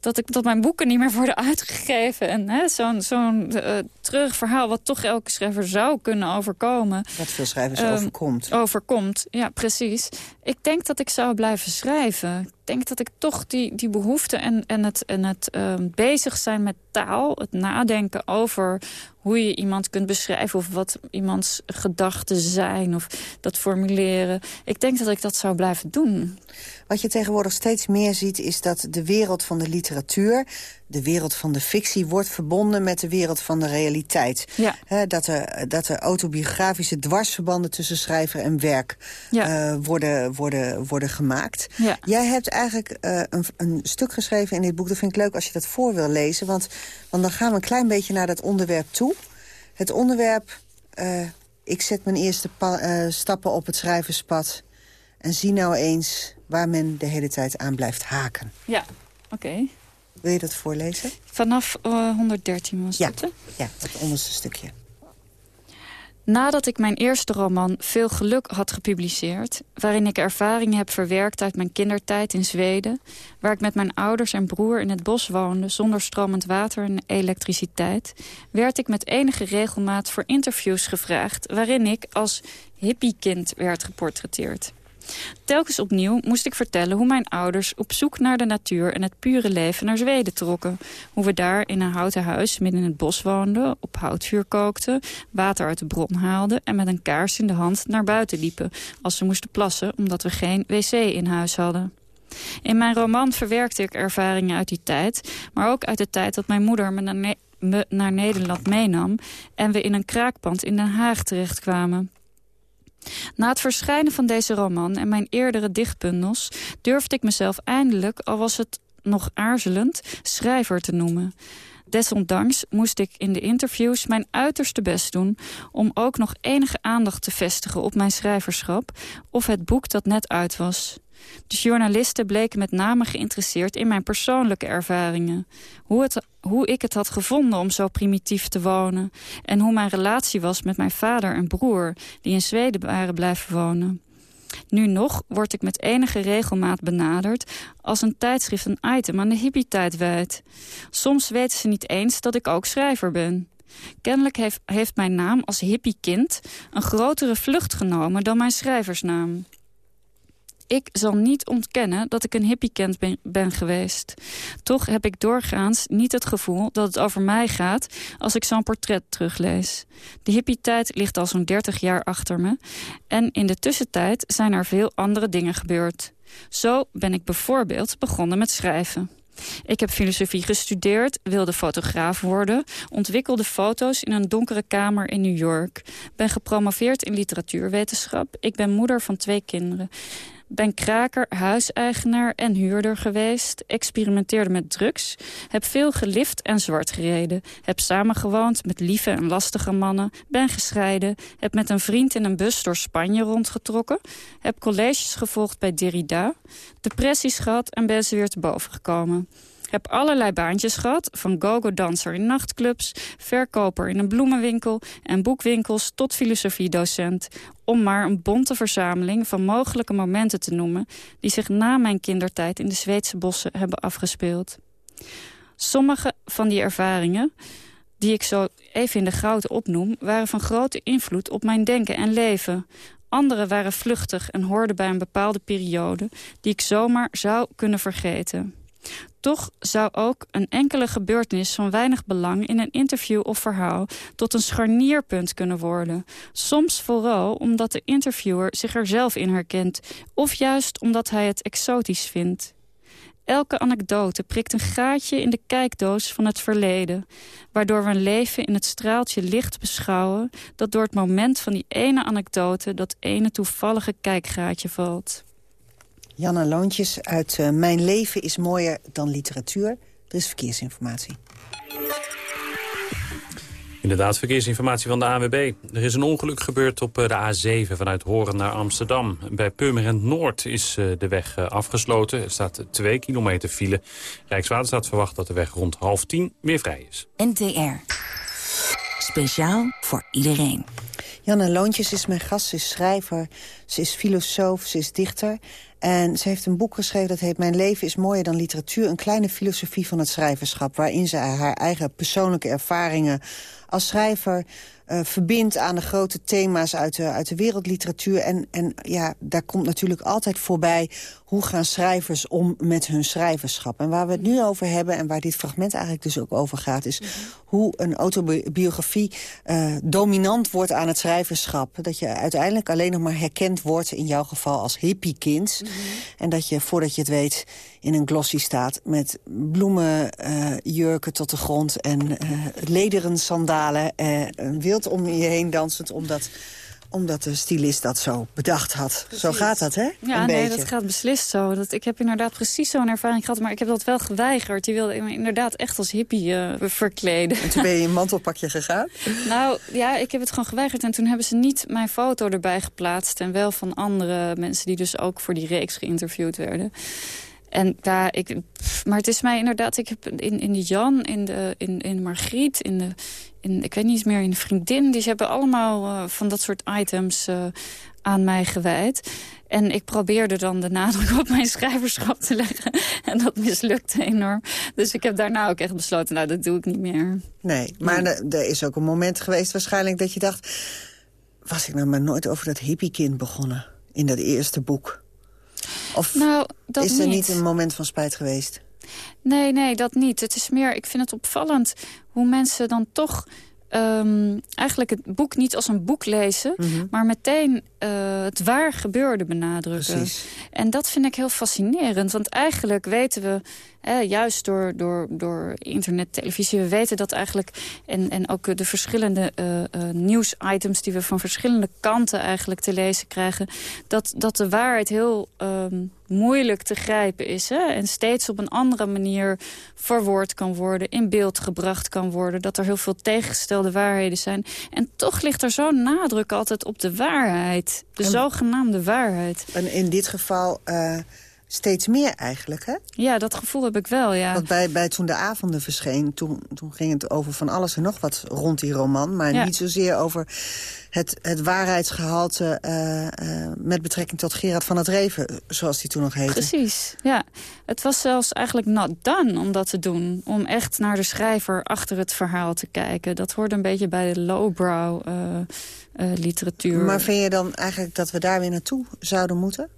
dat, ik, dat mijn boeken niet meer worden uitgegeven. En zo'n zo'n uh, terug verhaal wat toch elke schrijver zou kunnen overkomen. Wat veel schrijvers um, overkomt. Overkomt, ja precies. Ik denk dat ik zou blijven schrijven. Ik denk dat ik toch die, die behoefte en, en het, en het um, bezig zijn met taal... het nadenken over hoe je iemand kunt beschrijven... of wat iemands gedachten zijn, of dat formuleren. Ik denk dat ik dat zou blijven doen. Wat je tegenwoordig steeds meer ziet... is dat de wereld van de literatuur, de wereld van de fictie... wordt verbonden met de wereld van de realiteit. Ja. dat, er, dat er autobiografische dwarsverbanden tussen schrijver en werk ja. uh, worden, worden, worden gemaakt. Ja. Jij hebt eigenlijk uh, een, een, stuk geschreven in dit boek. Dat vind ik leuk als je dat voor wil lezen. Want, want dan gaan we een klein beetje naar dat onderwerp toe. Het onderwerp... Uh, ik zet mijn eerste stappen op het schrijverspad... en zie nou eens waar men de hele tijd aan blijft haken. Ja, oké. Okay. Wil je dat voorlezen? Vanaf uh, 113 was ja. dat, hè? Ja, het onderste stukje. Nadat ik mijn eerste roman Veel Geluk had gepubliceerd... waarin ik ervaringen heb verwerkt uit mijn kindertijd in Zweden... waar ik met mijn ouders en broer in het bos woonde... zonder stromend water en elektriciteit... werd ik met enige regelmaat voor interviews gevraagd... waarin ik als hippiekind werd geportretteerd. Telkens opnieuw moest ik vertellen hoe mijn ouders op zoek naar de natuur en het pure leven naar Zweden trokken. Hoe we daar in een houten huis midden in het bos woonden, op houtvuur kookten, water uit de bron haalden en met een kaars in de hand naar buiten liepen als ze moesten plassen omdat we geen wc in huis hadden. In mijn roman verwerkte ik ervaringen uit die tijd, maar ook uit de tijd dat mijn moeder me naar, me naar Nederland meenam en we in een kraakpand in Den Haag terechtkwamen. Na het verschijnen van deze roman en mijn eerdere dichtbundels... durfde ik mezelf eindelijk, al was het nog aarzelend, schrijver te noemen. Desondanks moest ik in de interviews mijn uiterste best doen... om ook nog enige aandacht te vestigen op mijn schrijverschap... of het boek dat net uit was. De journalisten bleken met name geïnteresseerd in mijn persoonlijke ervaringen. Hoe, het, hoe ik het had gevonden om zo primitief te wonen. En hoe mijn relatie was met mijn vader en broer, die in Zweden waren blijven wonen. Nu nog word ik met enige regelmaat benaderd als een tijdschrift een item aan de hippie-tijd wijdt. Soms weten ze niet eens dat ik ook schrijver ben. Kennelijk heeft, heeft mijn naam als hippie-kind een grotere vlucht genomen dan mijn schrijversnaam. Ik zal niet ontkennen dat ik een hippiekent ben, ben geweest. Toch heb ik doorgaans niet het gevoel dat het over mij gaat... als ik zo'n portret teruglees. De hippietijd ligt al zo'n 30 jaar achter me. En in de tussentijd zijn er veel andere dingen gebeurd. Zo ben ik bijvoorbeeld begonnen met schrijven. Ik heb filosofie gestudeerd, wilde fotograaf worden... ontwikkelde foto's in een donkere kamer in New York. Ben gepromoveerd in literatuurwetenschap. Ik ben moeder van twee kinderen ben kraker, huiseigenaar en huurder geweest. Experimenteerde met drugs. Heb veel gelift en zwart gereden. Heb samengewoond met lieve en lastige mannen. Ben gescheiden. Heb met een vriend in een bus door Spanje rondgetrokken. Heb colleges gevolgd bij Derrida. Depressies gehad en ben ze weer te boven gekomen. Heb allerlei baantjes gehad, van go-go-danser in nachtclubs... verkoper in een bloemenwinkel en boekwinkels tot filosofiedocent... om maar een bonte verzameling van mogelijke momenten te noemen... die zich na mijn kindertijd in de Zweedse bossen hebben afgespeeld. Sommige van die ervaringen die ik zo even in de goud opnoem... waren van grote invloed op mijn denken en leven. Andere waren vluchtig en hoorden bij een bepaalde periode... die ik zomaar zou kunnen vergeten. Toch zou ook een enkele gebeurtenis van weinig belang... in een interview of verhaal tot een scharnierpunt kunnen worden. Soms vooral omdat de interviewer zich er zelf in herkent... of juist omdat hij het exotisch vindt. Elke anekdote prikt een gaatje in de kijkdoos van het verleden... waardoor we een leven in het straaltje licht beschouwen... dat door het moment van die ene anekdote... dat ene toevallige kijkgaatje valt. Janne Loontjes uit uh, Mijn leven is mooier dan literatuur. Er is verkeersinformatie. Inderdaad, verkeersinformatie van de AWB. Er is een ongeluk gebeurd op eh, de A7 vanuit Horen naar Amsterdam. Bij Purmerend Noord is eh, de weg eh, afgesloten. Er staat 2 kilometer file. Rijkswaterstaat verwacht dat de weg rond half tien weer vrij is. NTR. Speciaal voor iedereen. Janne Loontjes is mijn gast. Ze is schrijver, ze is filosoof, ze is dichter. En ze heeft een boek geschreven dat heet Mijn leven is mooier dan literatuur. Een kleine filosofie van het schrijverschap. Waarin ze haar eigen persoonlijke ervaringen als schrijver uh, verbindt aan de grote thema's uit de, uit de wereldliteratuur. En, en ja, daar komt natuurlijk altijd voorbij... hoe gaan schrijvers om met hun schrijverschap. En waar we het nu over hebben, en waar dit fragment eigenlijk dus ook over gaat... is mhm. hoe een autobiografie uh, dominant wordt aan het schrijverschap. Dat je uiteindelijk alleen nog maar herkend wordt... in jouw geval als hippiekind. Mm En dat je, voordat je het weet, in een glossy staat... met bloemenjurken uh, tot de grond en uh, lederen sandalen... een wild om je heen dansend, omdat omdat de stylist dat zo bedacht had. Zo gaat dat, hè? Ja, nee, dat gaat beslist zo. Dat, ik heb inderdaad precies zo'n ervaring gehad, maar ik heb dat wel geweigerd. Die wilde me inderdaad echt als hippie uh, verkleden. En toen ben je in mantelpakje gegaan? nou, ja, ik heb het gewoon geweigerd. En toen hebben ze niet mijn foto erbij geplaatst. En wel van andere mensen die dus ook voor die reeks geïnterviewd werden. En ja, ik, maar het is mij inderdaad, ik heb in, in de Jan, in de, in, in Margriet, in de, in, ik weet niet meer, in de vriendin, die hebben allemaal uh, van dat soort items uh, aan mij gewijd. En ik probeerde dan de nadruk op mijn schrijverschap te leggen. En dat mislukte enorm. Dus ik heb daarna ook echt besloten, nou, dat doe ik niet meer. Nee, maar ja. er is ook een moment geweest waarschijnlijk dat je dacht... was ik nou maar nooit over dat hippiekind begonnen in dat eerste boek? Of nou, dat is er niet. niet een moment van spijt geweest? Nee, nee, dat niet. Het is meer, ik vind het opvallend hoe mensen dan toch... Um, eigenlijk het boek niet als een boek lezen... Mm -hmm. maar meteen uh, het waar gebeurde benadrukken. Precies. En dat vind ik heel fascinerend. Want eigenlijk weten we, juist door, door, door internet, televisie... we weten dat eigenlijk, en, en ook de verschillende uh, uh, nieuwsitems... die we van verschillende kanten eigenlijk te lezen krijgen... dat, dat de waarheid heel... Um, moeilijk te grijpen is. Hè? En steeds op een andere manier verwoord kan worden, in beeld gebracht kan worden. Dat er heel veel tegengestelde waarheden zijn. En toch ligt er zo'n nadruk altijd op de waarheid. De en, zogenaamde waarheid. En in dit geval... Uh steeds meer eigenlijk, hè? Ja, dat gevoel heb ik wel, ja. Want bij, bij toen de avonden verscheen, toen, toen ging het over van alles en nog wat rond die roman. Maar ja. niet zozeer over het, het waarheidsgehalte uh, uh, met betrekking tot Gerard van het Reven, zoals die toen nog heette. Precies, ja. Het was zelfs eigenlijk not done om dat te doen. Om echt naar de schrijver achter het verhaal te kijken. Dat hoort een beetje bij de lowbrow uh, literatuur. Maar vind je dan eigenlijk dat we daar weer naartoe zouden moeten?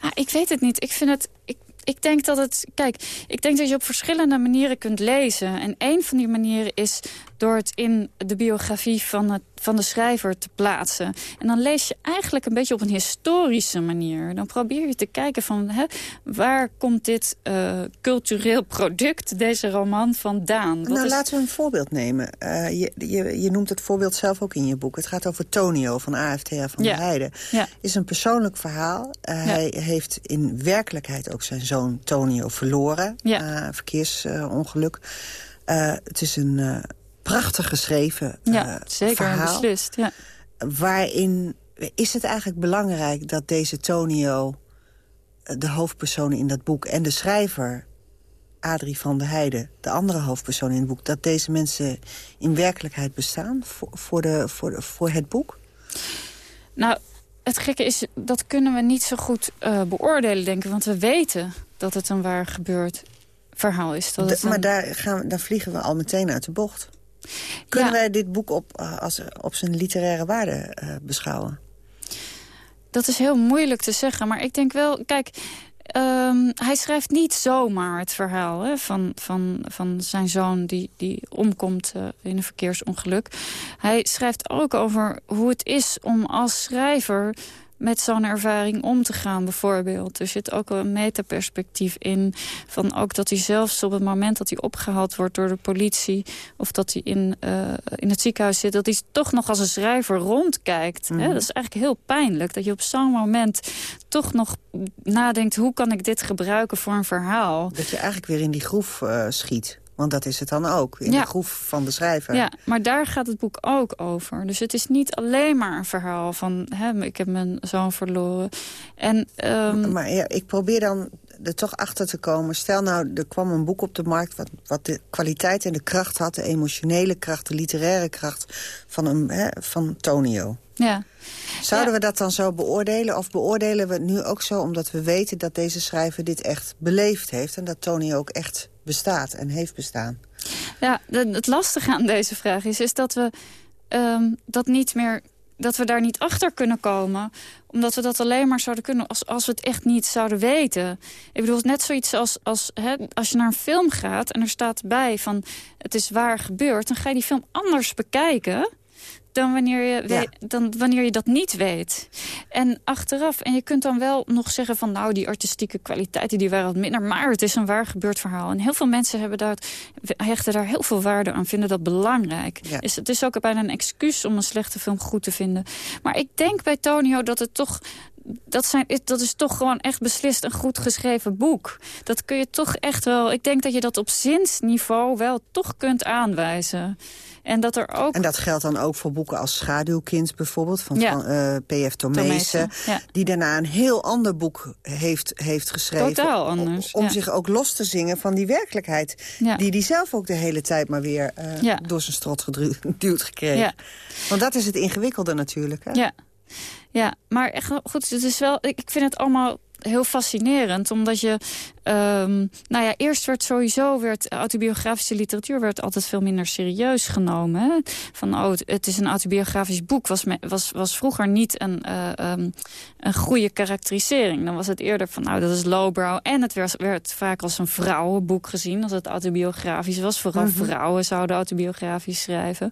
Ah, ik weet het niet. Ik vind het... Ik, ik denk dat het... Kijk, ik denk dat je op verschillende manieren kunt lezen. En een van die manieren is door het in de biografie van, het, van de schrijver te plaatsen. En dan lees je eigenlijk een beetje op een historische manier. Dan probeer je te kijken van hè, waar komt dit uh, cultureel product, deze roman, vandaan? Wat nou, is... laten we een voorbeeld nemen. Uh, je, je, je noemt het voorbeeld zelf ook in je boek. Het gaat over Tonio van AFTA van ja. Heijden. Ja. is een persoonlijk verhaal. Uh, ja. Hij heeft in werkelijkheid ook zijn zoon Tonio verloren. Ja. verkeersongeluk. het is een prachtig geschreven ja, uh, zeker, verhaal. beslist. Ja. Waarin is het eigenlijk belangrijk dat deze Tonio, de hoofdpersoon in dat boek... en de schrijver Adrie van der Heijden, de andere hoofdpersoon in het boek... dat deze mensen in werkelijkheid bestaan voor, voor, de, voor, de, voor het boek? Nou, het gekke is, dat kunnen we niet zo goed uh, beoordelen, denken. Want we weten dat het een waar gebeurd verhaal is. Dat de, maar daar, gaan, daar vliegen we al meteen uit de bocht. Kunnen wij dit boek op, uh, als, op zijn literaire waarde uh, beschouwen? Dat is heel moeilijk te zeggen. Maar ik denk wel, kijk... Um, hij schrijft niet zomaar het verhaal hè, van, van, van zijn zoon die, die omkomt uh, in een verkeersongeluk. Hij schrijft ook over hoe het is om als schrijver met zo'n ervaring om te gaan bijvoorbeeld. Er zit ook een metaperspectief in. Van ook dat hij zelfs op het moment dat hij opgehaald wordt door de politie... of dat hij in, uh, in het ziekenhuis zit... dat hij toch nog als een schrijver rondkijkt. Mm. Hè? Dat is eigenlijk heel pijnlijk. Dat je op zo'n moment toch nog nadenkt... hoe kan ik dit gebruiken voor een verhaal? Dat je eigenlijk weer in die groef uh, schiet. Want dat is het dan ook, in ja. de groef van de schrijver. Ja, maar daar gaat het boek ook over. Dus het is niet alleen maar een verhaal van... Hè, ik heb mijn zoon verloren. En, um... Maar ja, ik probeer dan er toch achter te komen. Stel nou, er kwam een boek op de markt... wat, wat de kwaliteit en de kracht had, de emotionele kracht... de literaire kracht van, een, hè, van Tonio. Ja. Zouden ja. we dat dan zo beoordelen? Of beoordelen we het nu ook zo omdat we weten dat deze schrijver dit echt beleefd heeft... en dat Tony ook echt bestaat en heeft bestaan? Ja, het lastige aan deze vraag is, is dat we um, dat niet meer dat we daar niet achter kunnen komen. Omdat we dat alleen maar zouden kunnen als, als we het echt niet zouden weten. Ik bedoel, net zoiets als, als hè, als je naar een film gaat... en er staat bij van het is waar gebeurd... dan ga je die film anders bekijken dan wanneer, je Ja. dan wanneer je dat niet weet. En achteraf, en je kunt dan wel nog zeggen van... nou, die artistieke kwaliteiten die waren wat minder... maar het is een waar gebeurd verhaal. En heel veel mensen hebben daar, hechten daar heel veel waarde aan, vinden dat belangrijk. Ja. Is, het is ook bijna een excuus om een slechte film goed te vinden. Maar ik denk bij Tonio dat het toch... Dat, zijn, dat is toch gewoon echt beslist een goed geschreven boek. Dat kun je toch echt wel... Ik denk dat je dat op zinsniveau wel toch kunt aanwijzen. En dat er ook... En dat geldt dan ook voor boeken als Schaduwkind bijvoorbeeld... van, Ja. van eh, P.F. Tomezen, ja. die daarna een heel ander boek heeft, heeft geschreven. Totaal anders, Om ja. zich ook los te zingen van die werkelijkheid... Die hij zelf ook de hele tijd maar weer eh, door zijn strot geduwd gekregen. Want dat is het ingewikkelde natuurlijk. Hè? Ja, ja maar echt, goed, het is wel, ik vind het allemaal heel fascinerend. Omdat je, ehm, nou ja, eerst werd sowieso, werd autobiografische literatuur werd altijd veel minder serieus genomen. Hè? Van, oh, het, is een autobiografisch boek, was, me- was, was vroeger niet een, eh, ehm, een goede karakterisering. Dan was het eerder van, nou, dat is lowbrow. En het werd, werd vaak als een vrouwenboek gezien, als het autobiografisch was. Vooral vrouwen zouden autobiografisch schrijven.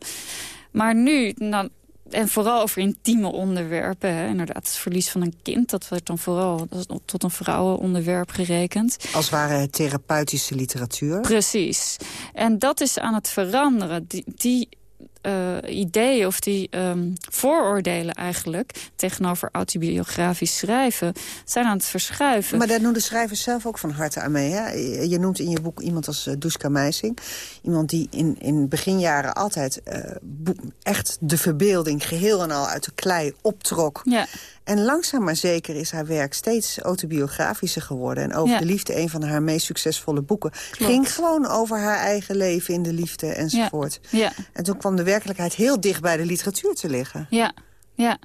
Maar nu, nou, en vooral over intieme onderwerpen. Hè. Inderdaad, het verlies van een kind, dat werd dan vooral tot een vrouwenonderwerp gerekend. Als ware therapeutische literatuur. Precies. En dat is aan het veranderen. Die, die ideeën of die ehm, vooroordelen eigenlijk... tegenover autobiografisch schrijven, zijn aan het verschuiven. Maar daar doen de schrijvers zelf ook van harte aan mee. Hè? Je noemt in je boek iemand als uh, Duska Meising. Iemand die in, in beginjaren altijd eh, echt de verbeelding... geheel en al uit de klei optrok. Ja, En langzaam maar zeker is haar werk steeds autobiografischer geworden. En Over Ja. de Liefde, een van haar meest succesvolle boeken... ging gewoon over haar eigen leven in de liefde enzovoort. ja, En toen kwam de werkelijkheid heel dicht bij de literatuur te liggen. ja, ja.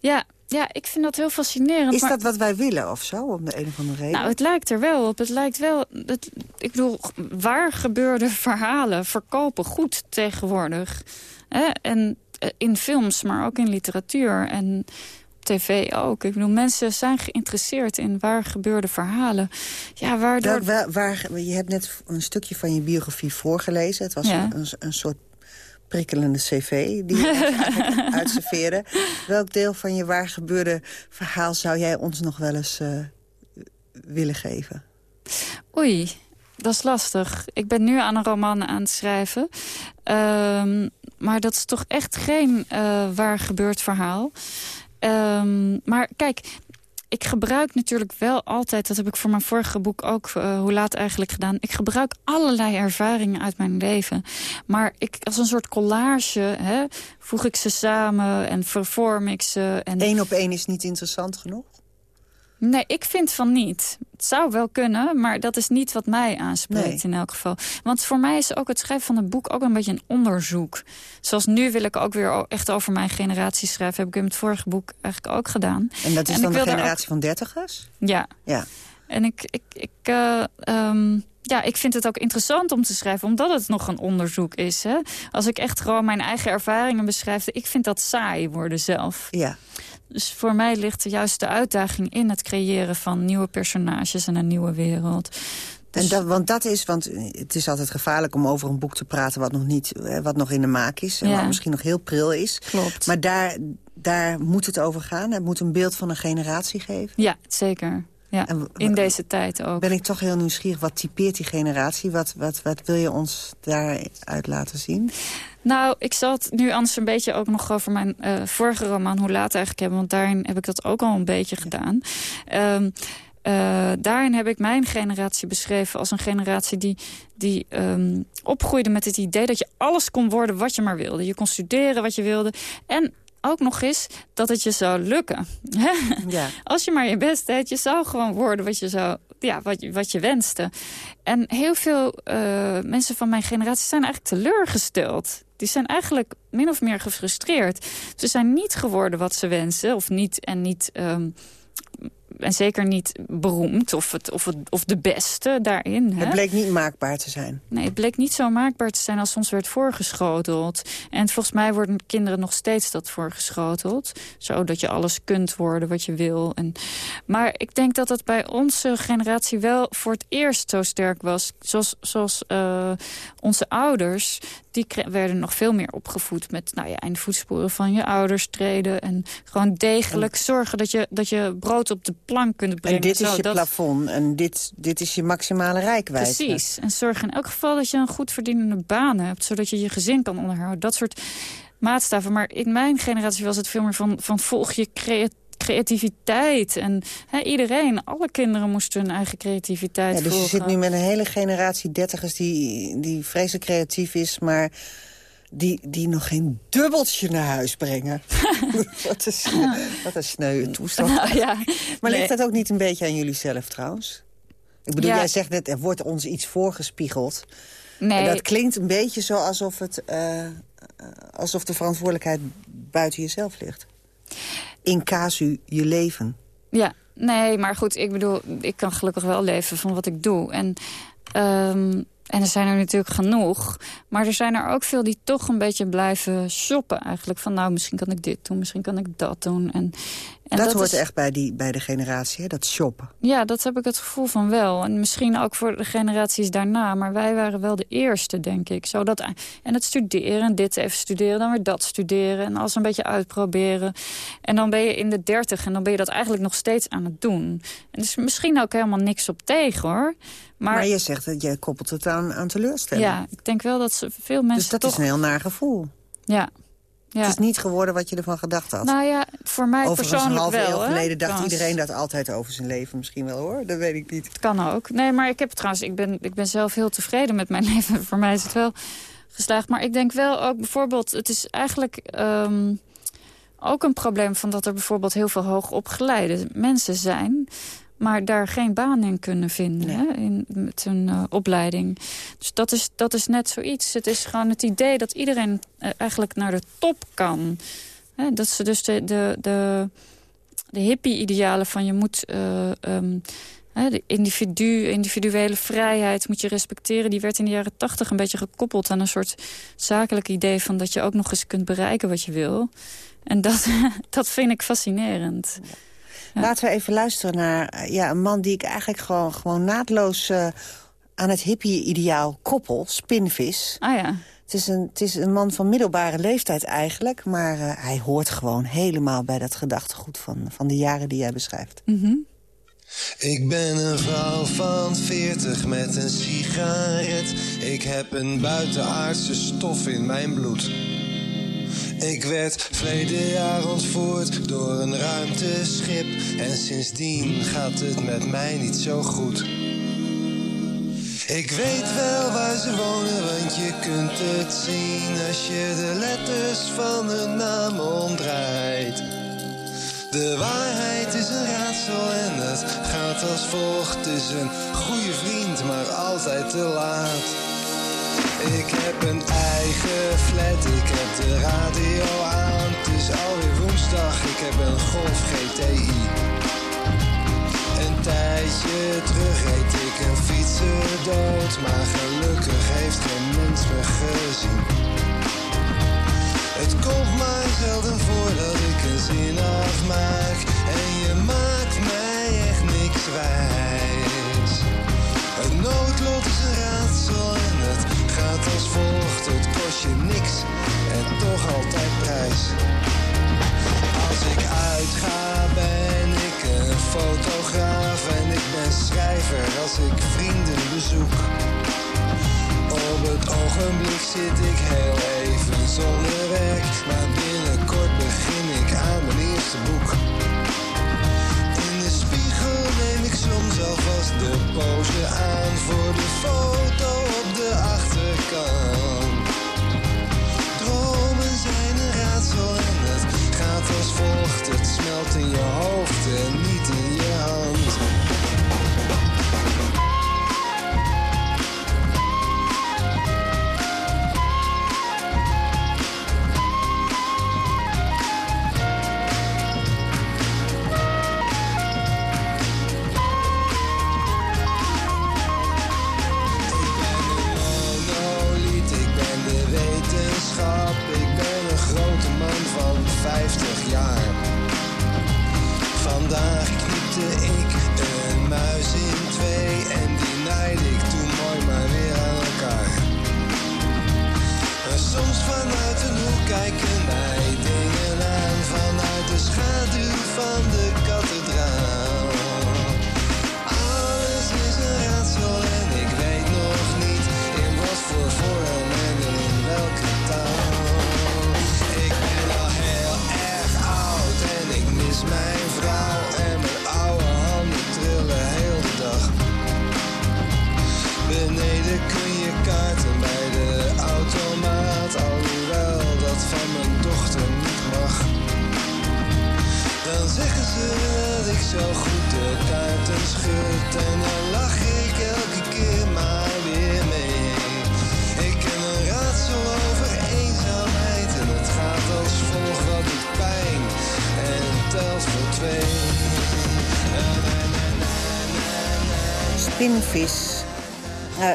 Ja, ja ik vind dat heel fascinerend. Is maar- dat wat wij willen of zo, om de een of andere reden? Nou, het lijkt er wel op. Het lijkt wel... Het, ik bedoel, waar gebeurde verhalen verkopen goed tegenwoordig. Hè? En eh, in films, maar ook in literatuur en tv ook. Ik bedoel, mensen zijn geïnteresseerd in waar gebeurde verhalen. Ja, waardoor... Waar, waar- je hebt net een stukje van je biografie voorgelezen. Het was Ja. een, een, een soort prikkelende cv die je uitserveerde. Welk deel van je waar gebeurde verhaal zou jij ons nog wel eens eh, willen geven? Oei, dat is lastig. Ik ben nu aan een roman aan het schrijven. Ehm, maar dat is toch echt geen eh, waar gebeurd verhaal. Ehm, maar kijk, ik gebruik natuurlijk wel altijd... dat heb ik voor mijn vorige boek ook, eh, Hoe Laat eigenlijk gedaan... ik gebruik allerlei ervaringen uit mijn leven. Maar ik, als een soort collage hè, voeg ik ze samen en vervorm ik ze. Eén op één is niet interessant genoeg? Nee, ik vind van niet. Het zou wel kunnen, maar dat is niet wat mij aanspreekt Nee. in elk geval. Want voor mij is ook het schrijven van een boek ook een beetje een onderzoek. Zoals nu wil ik ook weer echt over mijn generatie schrijven. Heb ik in het vorige boek eigenlijk ook gedaan. En dat is En dan de generatie van dertigers? Ja, Ja. en ik, ik, ik, eh, ehm, ja, ik vind het ook interessant om te schrijven, omdat het nog een onderzoek is. Hè? Als ik echt gewoon mijn eigen ervaringen beschrijf, ik vind dat saai worden zelf. Ja. Dus voor mij ligt juist de uitdaging in het creëren van nieuwe personages en een nieuwe wereld. Dus- En dat, want dat is, want het is altijd gevaarlijk om over een boek te praten... wat nog, niet, eh, wat nog in de maak is en Ja. wat misschien nog heel pril is. Klopt. Maar daar, daar moet het over gaan. Het moet een beeld van een generatie geven. Ja, zeker. Ja, En in deze tijd ook. Ben ik toch heel nieuwsgierig, wat typeert die generatie? Wat, wat, wat wil je ons daaruit laten zien? Nou, ik zal het nu anders een beetje ook nog over mijn eh, vorige roman... Hoe laat eigenlijk hebben, want daarin heb ik dat ook al een beetje gedaan. Ehm, eh, daarin heb ik mijn generatie beschreven als een generatie die, die ehm, opgroeide met het idee dat je alles kon worden wat je maar wilde. Je kon studeren wat je wilde. En ook nog eens dat het je zou lukken. Ja. Als je maar je best deed, je zou gewoon worden wat je, zou, ja, wat, je- wat je wenste. En heel veel eh, mensen van mijn generatie zijn eigenlijk teleurgesteld. Die zijn eigenlijk min of meer gefrustreerd. Ze zijn niet geworden wat ze wensen. Of niet en niet... ehm, en zeker niet beroemd of, het, of, het, of de beste daarin. Hè? Het bleek niet maakbaar te zijn. Nee, het bleek niet zo maakbaar te zijn als ons werd voorgeschoteld. En volgens mij worden kinderen nog steeds dat voorgeschoteld. Zodat je alles kunt worden wat je wil. En, maar ik denk dat het bij onze generatie wel voor het eerst zo sterk was. Zoals, zoals eh, onze ouders, die werden nog veel meer opgevoed met nou ja, in de voetsporen van je ouders treden. En gewoon degelijk zorgen dat je, dat je brood op de plank kunt brengen. En dit is Zo, je dat- plafond en dit, dit is je maximale rijkwijde. Precies. En zorg in elk geval dat je een goed verdienende baan hebt... zodat je je gezin kan onderhouden. Dat soort maatstaven. Maar in mijn generatie was het veel meer van, van volg je crea- creativiteit. En iedereen, alle kinderen moesten hun eigen creativiteit Ja, dus je zit nu met een hele generatie dertigers die, die vreselijk creatief is... maar die, die nog geen dubbeltje naar huis brengen. wat, een, wat een toestand. Nou, ja. Maar Nee. ligt dat ook niet een beetje aan jullie zelf trouwens? Ik bedoel, Ja. jij zegt net, er wordt ons iets voorgespiegeld. Nee, Dat klinkt een beetje zo alsof, het, eh, eh, alsof de verantwoordelijkheid buiten jezelf ligt. In casu je leven. Ja, nee, maar goed, ik bedoel, ik kan gelukkig wel leven van wat ik doe. En, ehm, en er zijn er natuurlijk genoeg. Maar er zijn er ook veel die toch een beetje blijven shoppen eigenlijk. Van nou, misschien kan ik dit doen, misschien kan ik dat doen. En, en dat, hoort is, echt bij, die, bij de generatie, hè? dat shoppen. Ja, dat heb ik het gevoel van wel. En misschien ook voor de generaties daarna. Maar wij waren wel de eerste, denk ik. Zodat, en het studeren, en dit even studeren, dan weer dat studeren. En alles een beetje uitproberen. En dan ben je in de dertig en dan ben je dat eigenlijk nog steeds aan het doen. En er is misschien ook helemaal niks op tegen, hoor. Maar, Maar, je zegt dat je koppelt het aan, aan teleurstelling. ja, ik denk wel dat ze veel mensen dus dat toch... is een heel naar gevoel. Ja, ja. Het is niet geworden wat je ervan gedacht had. Nou ja, voor mij Overigens, een persoonlijk wel. eeuw hè, geleden dacht trouwens. iedereen dat altijd over zijn leven. Misschien wel hoor, dat weet ik niet. Het kan ook. Nee, maar ik heb trouwens, ik ben, ik ben zelf heel tevreden met mijn leven. Voor mij is het wel geslaagd. Maar ik denk wel ook bijvoorbeeld, het is eigenlijk ehm, ook een probleem van dat er bijvoorbeeld heel veel hoogopgeleide mensen zijn. Maar daar geen baan in kunnen vinden Nee. hè, in, met hun eh, opleiding. Dus dat is, dat is net zoiets. Het is gewoon het idee dat iedereen eh, eigenlijk naar de top kan. Hè, dat ze dus de, de, de, de hippie-idealen van je moet... hè, de individu, individuele vrijheid moet je respecteren. Die werd in de jaren tachtig een beetje gekoppeld aan een soort zakelijk idee... van dat je ook nog eens kunt bereiken wat je wil. En dat, dat vind ik fascinerend. Ja. Laten we even luisteren naar eh, ja, een man die ik eigenlijk gewoon, gewoon naadloos eh, aan het hippie-ideaal koppel. Spinvis. Ah ja, Het is, een, het is een man van middelbare leeftijd eigenlijk. Maar eh, hij hoort gewoon helemaal bij dat gedachtegoed van, van de jaren die jij beschrijft. mhm. Ik ben een vrouw van 40 met een sigaret. Ik heb een buitenaardse stof in mijn bloed. Ik werd verleden jaar ontvoerd door een ruimteschip. En sindsdien gaat het met mij niet zo goed. Ik weet wel waar ze wonen, want je kunt het zien als je de letters van hun naam omdraait. De waarheid is een raadsel en het gaat als volgt. Is een goede vriend, maar altijd te laat. Ik heb een eigen flat, ik heb de radio aan. Het is alweer woensdag, ik heb een Golf GTI. Een tijdje terug reed ik een fietser dood, maar gelukkig heeft geen mens me gezien. Het komt maar zelden voor dat ik een zin afmaak en je maakt mij echt niks wijs. Het noodlot is een raadsel en het gaat als volgt. Het kost je niks en toch altijd prijs. Als ik uitga ben ik een fotograaf en ik ben schrijver als ik vrienden bezoek. Op het ogenblik zit ik heel even zonder werk, maar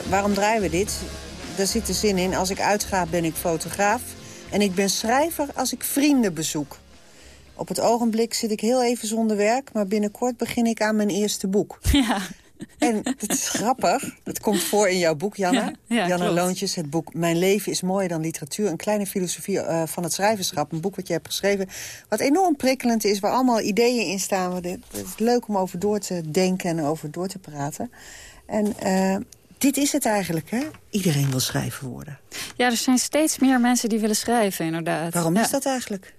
Waarom draaien we dit? Daar zit de zin in. Als ik uitga ben ik fotograaf. En ik ben schrijver als ik vrienden bezoek. Op het ogenblik zit ik heel even zonder werk... maar binnenkort begin ik aan mijn eerste boek. Ja. En het is grappig. Dat komt voor in jouw boek, Janna. Ja, ja, Janna. Loontjes, het boek Mijn leven is mooier dan literatuur. Een kleine filosofie eh, van het schrijverschap. Een boek wat je hebt geschreven. Wat enorm prikkelend is, waar allemaal ideeën in staan. Het is leuk om over door te denken en over door te praten. En eh, dit is het eigenlijk, hè? Iedereen wil schrijver worden. ja, er zijn steeds meer mensen die willen schrijven, inderdaad. Waarom ja. is dat eigenlijk?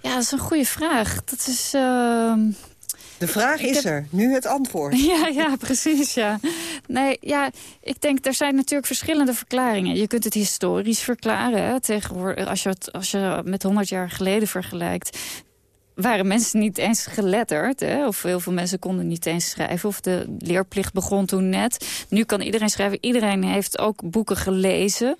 Ja, dat is een goede vraag. Dat is... ehm, De vraag is heb- er, nu het antwoord. Ja, ja, precies, ja. Nee, ja, ik denk, er zijn natuurlijk verschillende verklaringen. Je kunt het historisch verklaren. Hè. Tegenwoordig, als je het als je met 100 jaar geleden vergelijkt... waren mensen niet eens geletterd. Hè? Of heel veel mensen konden niet eens schrijven. Of de leerplicht begon toen net. Nu kan iedereen schrijven. Iedereen heeft ook boeken gelezen.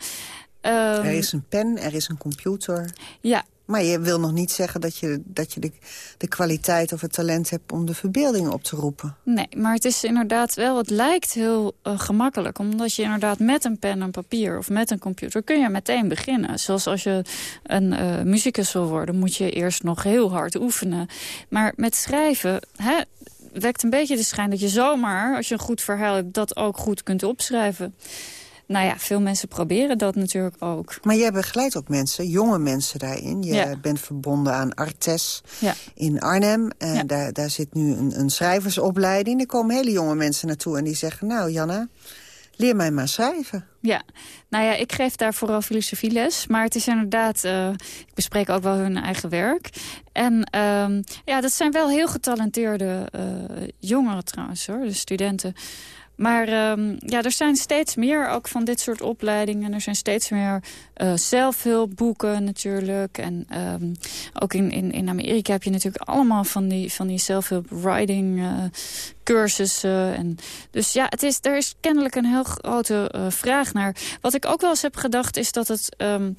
Ehm, Er is een pen, er is een computer. Ja, Maar je wil nog niet zeggen dat je, dat je de, de kwaliteit of het talent hebt... om de verbeelding op te roepen. Nee, maar het is inderdaad wel, het lijkt heel eh, gemakkelijk. Omdat je inderdaad met een pen en papier of met een computer kun je meteen beginnen. Zoals als je een eh muzikus wil worden, moet je eerst nog heel hard oefenen. Maar met schrijven hè, wekt een beetje de schijn dat je zomaar, als je een goed verhaal hebt, dat ook goed kunt opschrijven. Nou ja, veel mensen proberen dat natuurlijk ook. Maar jij begeleidt ook mensen, jonge mensen daarin. Je Ja. bent verbonden aan Artes Ja. in Arnhem. En Ja. daar, daar zit nu een, een schrijversopleiding. Er komen hele jonge mensen naartoe en die zeggen... nou, Janna, leer mij maar schrijven. Ja, nou ja, ik geef daar vooral filosofieles. Maar het is inderdaad, eh, ik bespreek ook wel hun eigen werk. En ehm, ja, dat zijn wel heel getalenteerde eh, jongeren trouwens hoor, de studenten. Maar ehm, ja, er zijn steeds meer ook van dit soort opleidingen. Er zijn steeds meer uh, zelfhulpboeken natuurlijk. En ehm, ook in, in, in Amerika heb je natuurlijk allemaal van die, van die zelfhulp writing uh, cursussen. En dus ja, het is, er is kennelijk een heel grote uh, vraag naar. Wat ik ook wel eens heb gedacht is dat het... Um,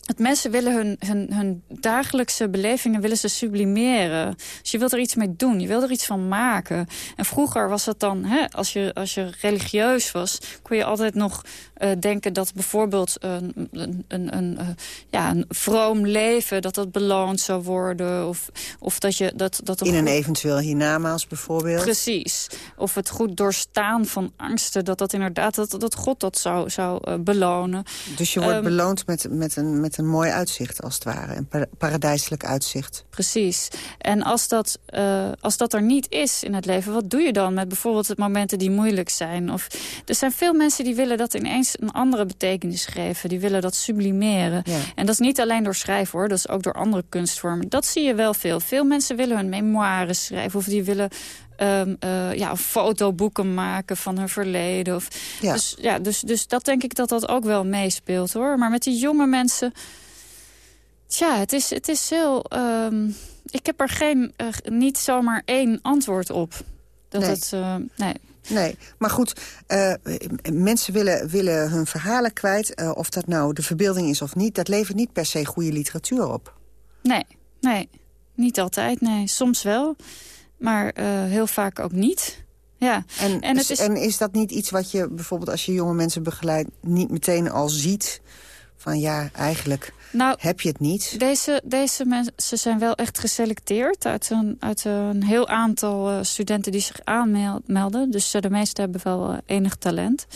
dat mensen willen hun, hun, hun dagelijkse belevingen willen ze sublimeren. Dus je wilt er iets mee doen, je wilt er iets van maken. En vroeger was dat dan, hè, als, je, als je religieus was... kon je altijd nog uh, denken dat bijvoorbeeld een, een, een, een, uh, ja, een vroom leven... dat dat beloond zou worden. Of, of dat je, dat, dat In een eventueel hiernamaals bijvoorbeeld. Precies. Of het goed doorstaan van angsten. Dat dat inderdaad, dat, dat God dat zou, zou uh, belonen. Dus je wordt um, beloond met, met, een, met een mooi uitzicht als het ware. Een paradijselijk uitzicht. Precies. En als dat, als dat er niet is in het leven... wat doe je dan met bijvoorbeeld de momenten die moeilijk zijn? Of, er zijn veel mensen die willen dat ineens een andere betekenis geven. Die willen dat sublimeren. Ja. En dat is niet alleen door schrijven hoor. Dat is ook door andere kunstvormen. Dat zie je wel veel. Veel mensen willen hun memoires schrijven. Of die willen um, uh, ja, fotoboeken maken van hun verleden. Of, ja. Dus, ja, dus, dus dat denk ik dat dat ook wel meespeelt hoor. Maar met die jonge mensen... Tja, het is, het is heel... Um, ik heb er geen, uh, niet zomaar één antwoord op. Dat nee. het, uh, nee. Nee, maar goed, uh, mensen willen, willen hun verhalen kwijt. Uh, of dat nou de verbeelding is of niet, dat levert niet per se goede literatuur op. Nee, nee, niet altijd, nee. Soms wel, maar uh, heel vaak ook niet. Ja. En, en, het is... en is dat niet iets wat je bijvoorbeeld als je jonge mensen begeleidt... niet meteen al ziet van ja, eigenlijk nou, heb je het niet? Deze, deze mensen zijn wel echt geselecteerd uit een, uit een heel aantal uh, studenten die zich aanmelden. Dus de meeste hebben wel uh, enig talent.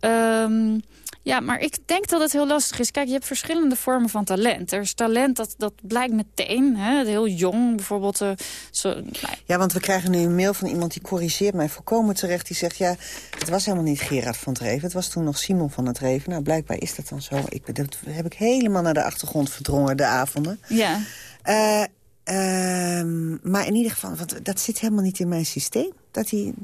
Um, ja, maar ik denk dat het heel lastig is. Kijk, je hebt verschillende vormen van talent. Er is talent, dat, dat blijkt meteen. Hè? Heel jong, bijvoorbeeld. Uh, zo, nou. Ja, want we krijgen nu een mail van iemand die corrigeert mij volkomen terecht. Die zegt, ja, het was helemaal niet Gerard van het Reven. Het was toen nog Simon van het Reven. Nou, blijkbaar is dat dan zo. Ik, dat heb ik helemaal naar de achtergrond verdrongen, de avonden. Ja. Uh, uh, maar in ieder geval, want dat zit helemaal niet in mijn systeem. Dat die,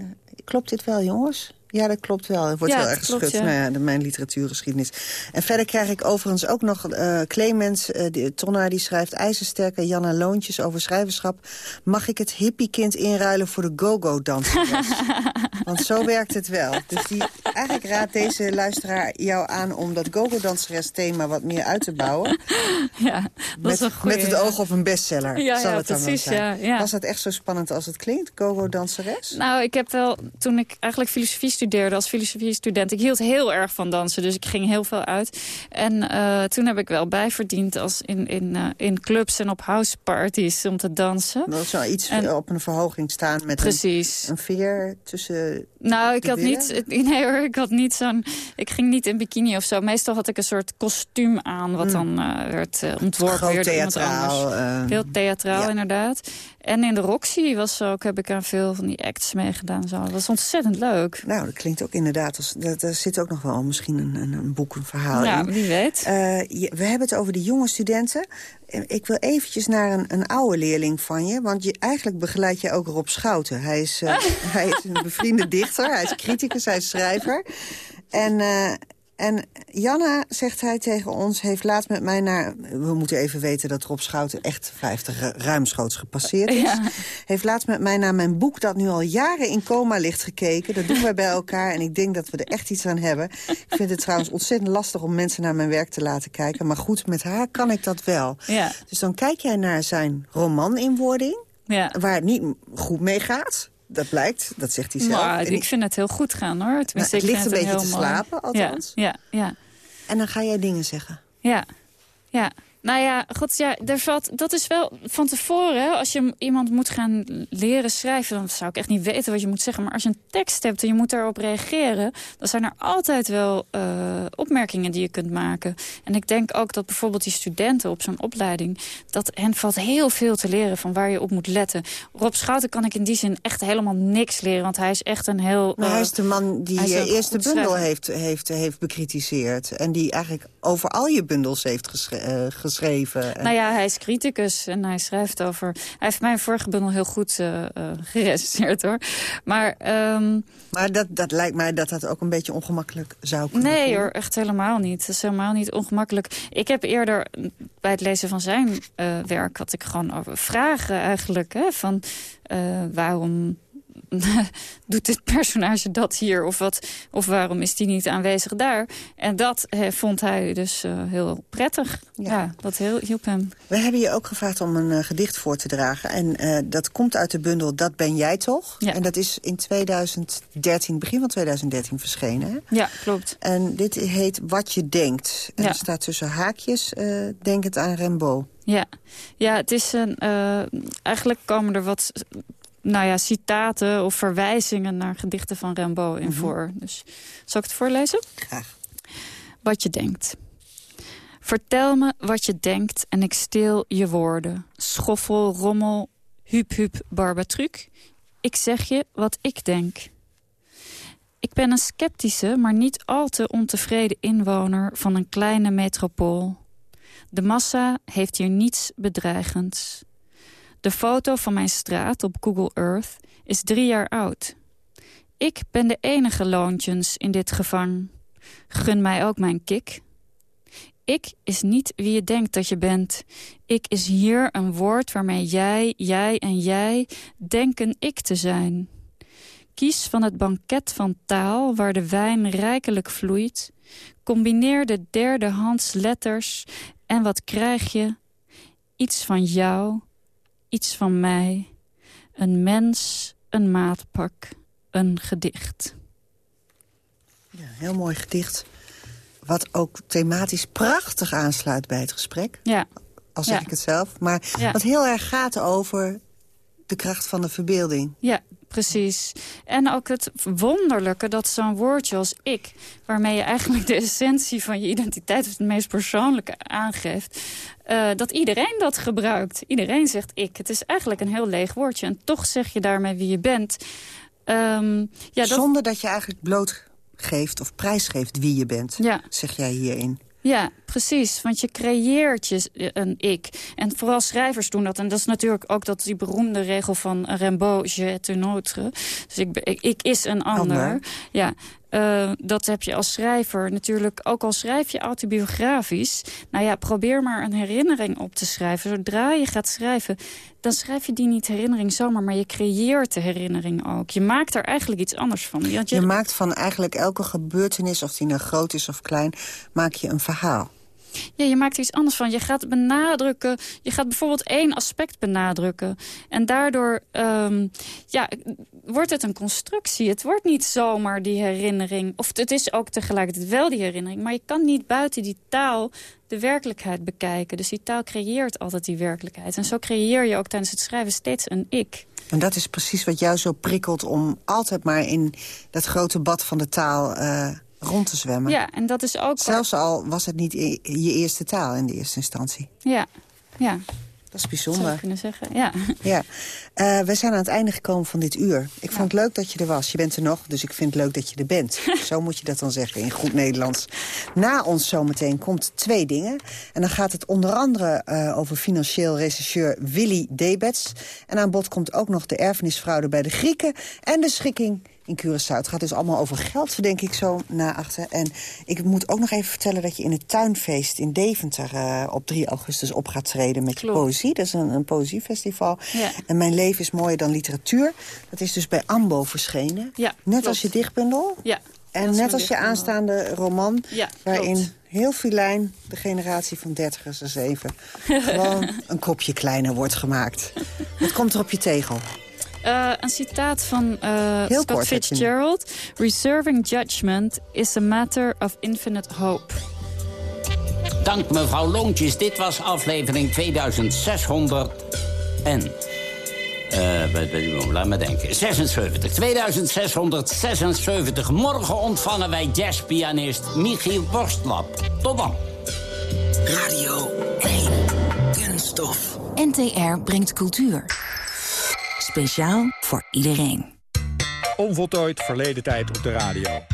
klopt dit wel, jongens? Ja, dat klopt wel. Het wordt ja, wel erg geschud. Nou ja, de, mijn literatuurgeschiedenis. En verder krijg ik overigens ook nog uh, Clemens uh, die, Tonna, die schrijft ijzersterke Janna Loontjes over schrijverschap. Mag ik het hippiekind inruilen voor de go-go-danseres? Want zo werkt het wel. Dus die, eigenlijk raadt deze luisteraar jou aan om dat go-go-danseres thema wat meer uit te bouwen. Ja, dat met, is een goeie, met het oog op een bestseller. Ja, zal ja, het dan precies. zijn. Was dat echt zo spannend als het klinkt, go-go-danseres? Nou, ik heb wel, toen ik eigenlijk filosofie studeerde als filosofiestudent... ik hield heel erg van dansen, dus ik ging heel veel uit. En uh, toen heb ik wel bijverdiend als in, in, uh, in clubs en op houseparties om te dansen. Dat zou iets en, op een verhoging staan met precies. Een, een veer tussen Nou, ik had niet, nee hoor, ik had niet zo'n... Ik ging niet in bikini of zo. Meestal had ik een soort kostuum aan, wat dan uh, werd ontworpen. Groot theatraal. Heel theatraal, ja. inderdaad. En in de Roxy was ook, heb ik aan veel van die acts meegedaan. Zo. Dat was ontzettend leuk. Nou, dat klinkt ook inderdaad als... Er zit ook nog wel misschien een, een, een boek, een verhaal ja, in. wie weet. Uh, je, we hebben het over de jonge studenten. Ik wil eventjes naar een, een oude leerling van je. Want je, eigenlijk begeleid je ook Rob Schouten. Hij is, uh, hij is een bevriende dichter, hij is criticus, hij is schrijver. En... Uh, en Janna, zegt hij tegen ons, heeft laatst met mij naar... We moeten even weten dat Rob Schouten echt 50 ruimschoots gepasseerd is. Ja. Heeft laatst met mij naar mijn boek dat nu al jaren in coma ligt gekeken. Dat doen wij bij elkaar en ik denk dat we er echt iets aan hebben. Ik vind het trouwens ontzettend lastig om mensen naar mijn werk te laten kijken. Maar goed, met haar kan ik dat wel. Ja. Dus dan kijk jij naar zijn roman in wording... Ja. waar het niet goed mee gaat dat blijkt, dat zegt hij zelf. Maar ik vind het heel goed gaan, hoor. Nou, het ligt een beetje te slapen, althans. Ja, ja, ja. En dan ga jij dingen zeggen. Ja, ja. Nou ja, god, ja, er valt, dat is wel van tevoren. Als je iemand moet gaan leren schrijven... dan zou ik echt niet weten wat je moet zeggen. Maar als je een tekst hebt en je moet daarop reageren... dan zijn er altijd wel uh, opmerkingen die je kunt maken. En ik denk ook dat bijvoorbeeld die studenten op zo'n opleiding... dat hen valt heel veel te leren van waar je op moet letten. Rob Schouten kan ik in die zin echt helemaal niks leren. Want hij is echt een heel... Maar uh, hij is de man die je eerste bundel heeft, heeft, heeft bekritiseerd. En die eigenlijk over al je bundels heeft geschreven geschreven. Nou ja, hij is criticus en hij schrijft over... Hij heeft mijn vorige bundel heel goed uh, uh, gerecenseerd, hoor. Maar, um... maar dat, dat lijkt mij dat dat ook een beetje ongemakkelijk zou kunnen Nee voelen. hoor, echt helemaal niet. Het is helemaal niet ongemakkelijk. Ik heb eerder bij het lezen van zijn uh, werk... had ik gewoon over vragen eigenlijk. Hè, van waarom doet dit personage dat hier? Of, wat, of waarom is die niet aanwezig daar? En dat eh, vond hij dus uh, heel prettig. Ja. ja, dat heel, hielp hem. We hebben je ook gevraagd om een uh, gedicht voor te dragen. En uh, dat komt uit de bundel Dat ben jij toch? Ja. En dat is in 2013, begin van 2013 verschenen. Hè? Ja, klopt. En dit heet Wat je denkt. En Ja. er staat tussen haakjes, denkend aan Rimbaud. Ja, ja het is een, eigenlijk komen er wat nou ja, citaten of verwijzingen naar gedichten van Rimbaud in Mhm. voor. Dus zal ik het voorlezen? Graag. Wat je denkt. Vertel me wat je denkt en ik steel je woorden. Schoffel, rommel, hup hup, barbatruc. Ik zeg je wat ik denk. Ik ben een sceptische, maar niet al te ontevreden inwoner van een kleine metropool. De massa heeft hier niets bedreigends. De foto van mijn straat op Google Earth is drie jaar oud. Ik ben de enige loontjens in dit gevang. Gun mij ook mijn kick. Ik is niet wie je denkt dat je bent. Ik is hier een woord waarmee jij, jij en jij denken ik te zijn. Kies van het banket van taal waar de wijn rijkelijk vloeit. Combineer de derdehands letters en wat krijg je? Iets van jou, iets van mij. Een mens, een maatpak, een gedicht. Ja, heel mooi gedicht. Wat ook thematisch prachtig aansluit bij het gesprek. Ja, Al zeg Ja. ik het zelf. Maar Ja. wat heel erg gaat over de kracht van de verbeelding. ja, precies. En ook het wonderlijke dat zo'n woordje als ik... waarmee je eigenlijk de essentie van je identiteit... het meest persoonlijke aangeeft... eh, dat iedereen dat gebruikt. Iedereen zegt ik. Het is eigenlijk een heel leeg woordje. En toch zeg je daarmee wie je bent. Ehm, ja, dat, Zonder dat je eigenlijk blootgeeft of prijsgeeft wie je bent. Ja. Zeg jij hierin. Ja, precies. Want je creëert je een ik. En vooral schrijvers doen dat. En dat is natuurlijk ook dat die beroemde regel van Rimbaud, je es un autre. Dus ik, ik, ik is een ander. Ander. Ja, eh, dat heb je als schrijver natuurlijk. Ook al schrijf je autobiografisch. Nou ja, probeer maar een herinnering op te schrijven. Zodra je gaat schrijven, dan schrijf je die niet herinnering zomaar. Maar je creëert de herinnering ook. Je maakt er eigenlijk iets anders van. Want Je maakt van eigenlijk elke gebeurtenis, of die nou groot is of klein, maak je een verhaal. Ja, je maakt er iets anders van. Je gaat benadrukken. Je gaat bijvoorbeeld één aspect benadrukken. En daardoor ehm, ja, wordt het een constructie. Het wordt niet zomaar die herinnering. Of het is ook tegelijkertijd wel die herinnering. Maar je kan niet buiten die taal de werkelijkheid bekijken. Dus die taal creëert altijd die werkelijkheid. En zo creëer je ook tijdens het schrijven steeds een ik. En dat is precies wat jou zo prikkelt om altijd maar in dat grote bad van de taal eh, rond te zwemmen. Ja, en dat is ook... waar- Zelfs al was het niet je eerste taal in de eerste instantie. Ja, ja, Dat is bijzonder. kunnen zeggen. Ja. Ja. Eh, we zijn aan het einde gekomen van dit uur. Ik vond het leuk dat je er was. Je bent er nog, dus ik vind het leuk dat je er bent. Zo moet je dat dan zeggen in goed Nederlands. Na ons zometeen komt twee dingen. En dan gaat het onder andere eh, over financieel rechercheur Willy Debets. En aan bod komt ook nog de erfenisfraude bij de Grieken... en de schikking in Curaçao. Het gaat dus allemaal over geld, denk ik, zo naar achter. En ik moet ook nog even vertellen dat je in het tuinfeest in Deventer... eh, op 3 augustus op gaat treden met je poëzie. Dat is een, een poëziefestival. Ja. En Mijn leven is mooier dan literatuur. Dat is dus bij AMBO verschenen. Ja, net klopt. als je dichtbundel. ja. En net als je aanstaande roman. Ja, waarin klopt. heel filijn de generatie van dertigers eens even... gewoon een kopje kleiner wordt gemaakt. Wat komt er op je tegel? Eh, een citaat van eh, Heel Scott kort. Fitzgerald. Reserving judgment is a matter of infinite hope. Dank mevrouw Loontjes. Dit was aflevering 2600 en... eh, wat- laat me denken. 76. 2676. Morgen ontvangen wij jazzpianist Michiel Borstlap. Tot dan. Radio 1. Kunststof. NTR brengt cultuur. Speciaal voor iedereen. Onvoltooid verleden tijd op de radio.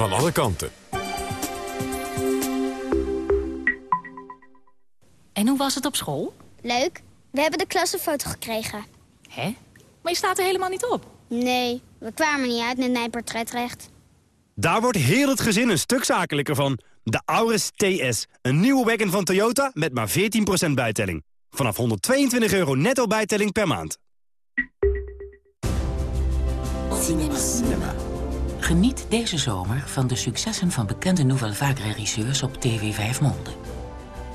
van alle kanten. En hoe was het op school? Leuk. We hebben de klassenfoto gekregen. Hè? Maar je staat er helemaal niet op. Nee, we kwamen niet uit met mijn portretrecht. Daar wordt heel het gezin een stuk zakelijker van. De Auris TS, een nieuwe wagon van Toyota met maar 14% bijtelling. Vanaf 122 euro netto bijtelling per maand. Cinema. Cinema. Geniet deze zomer van de successen van bekende Nouvelle Vague regisseurs op TV 5 Monde.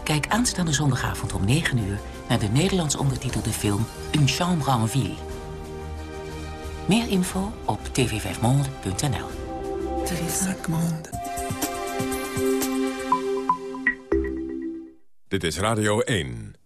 Kijk aanstaande zondagavond om 9 uur naar de Nederlands ondertitelde film Une chambre en ville. Meer info op tv5monde.nl. Dit is Radio 1.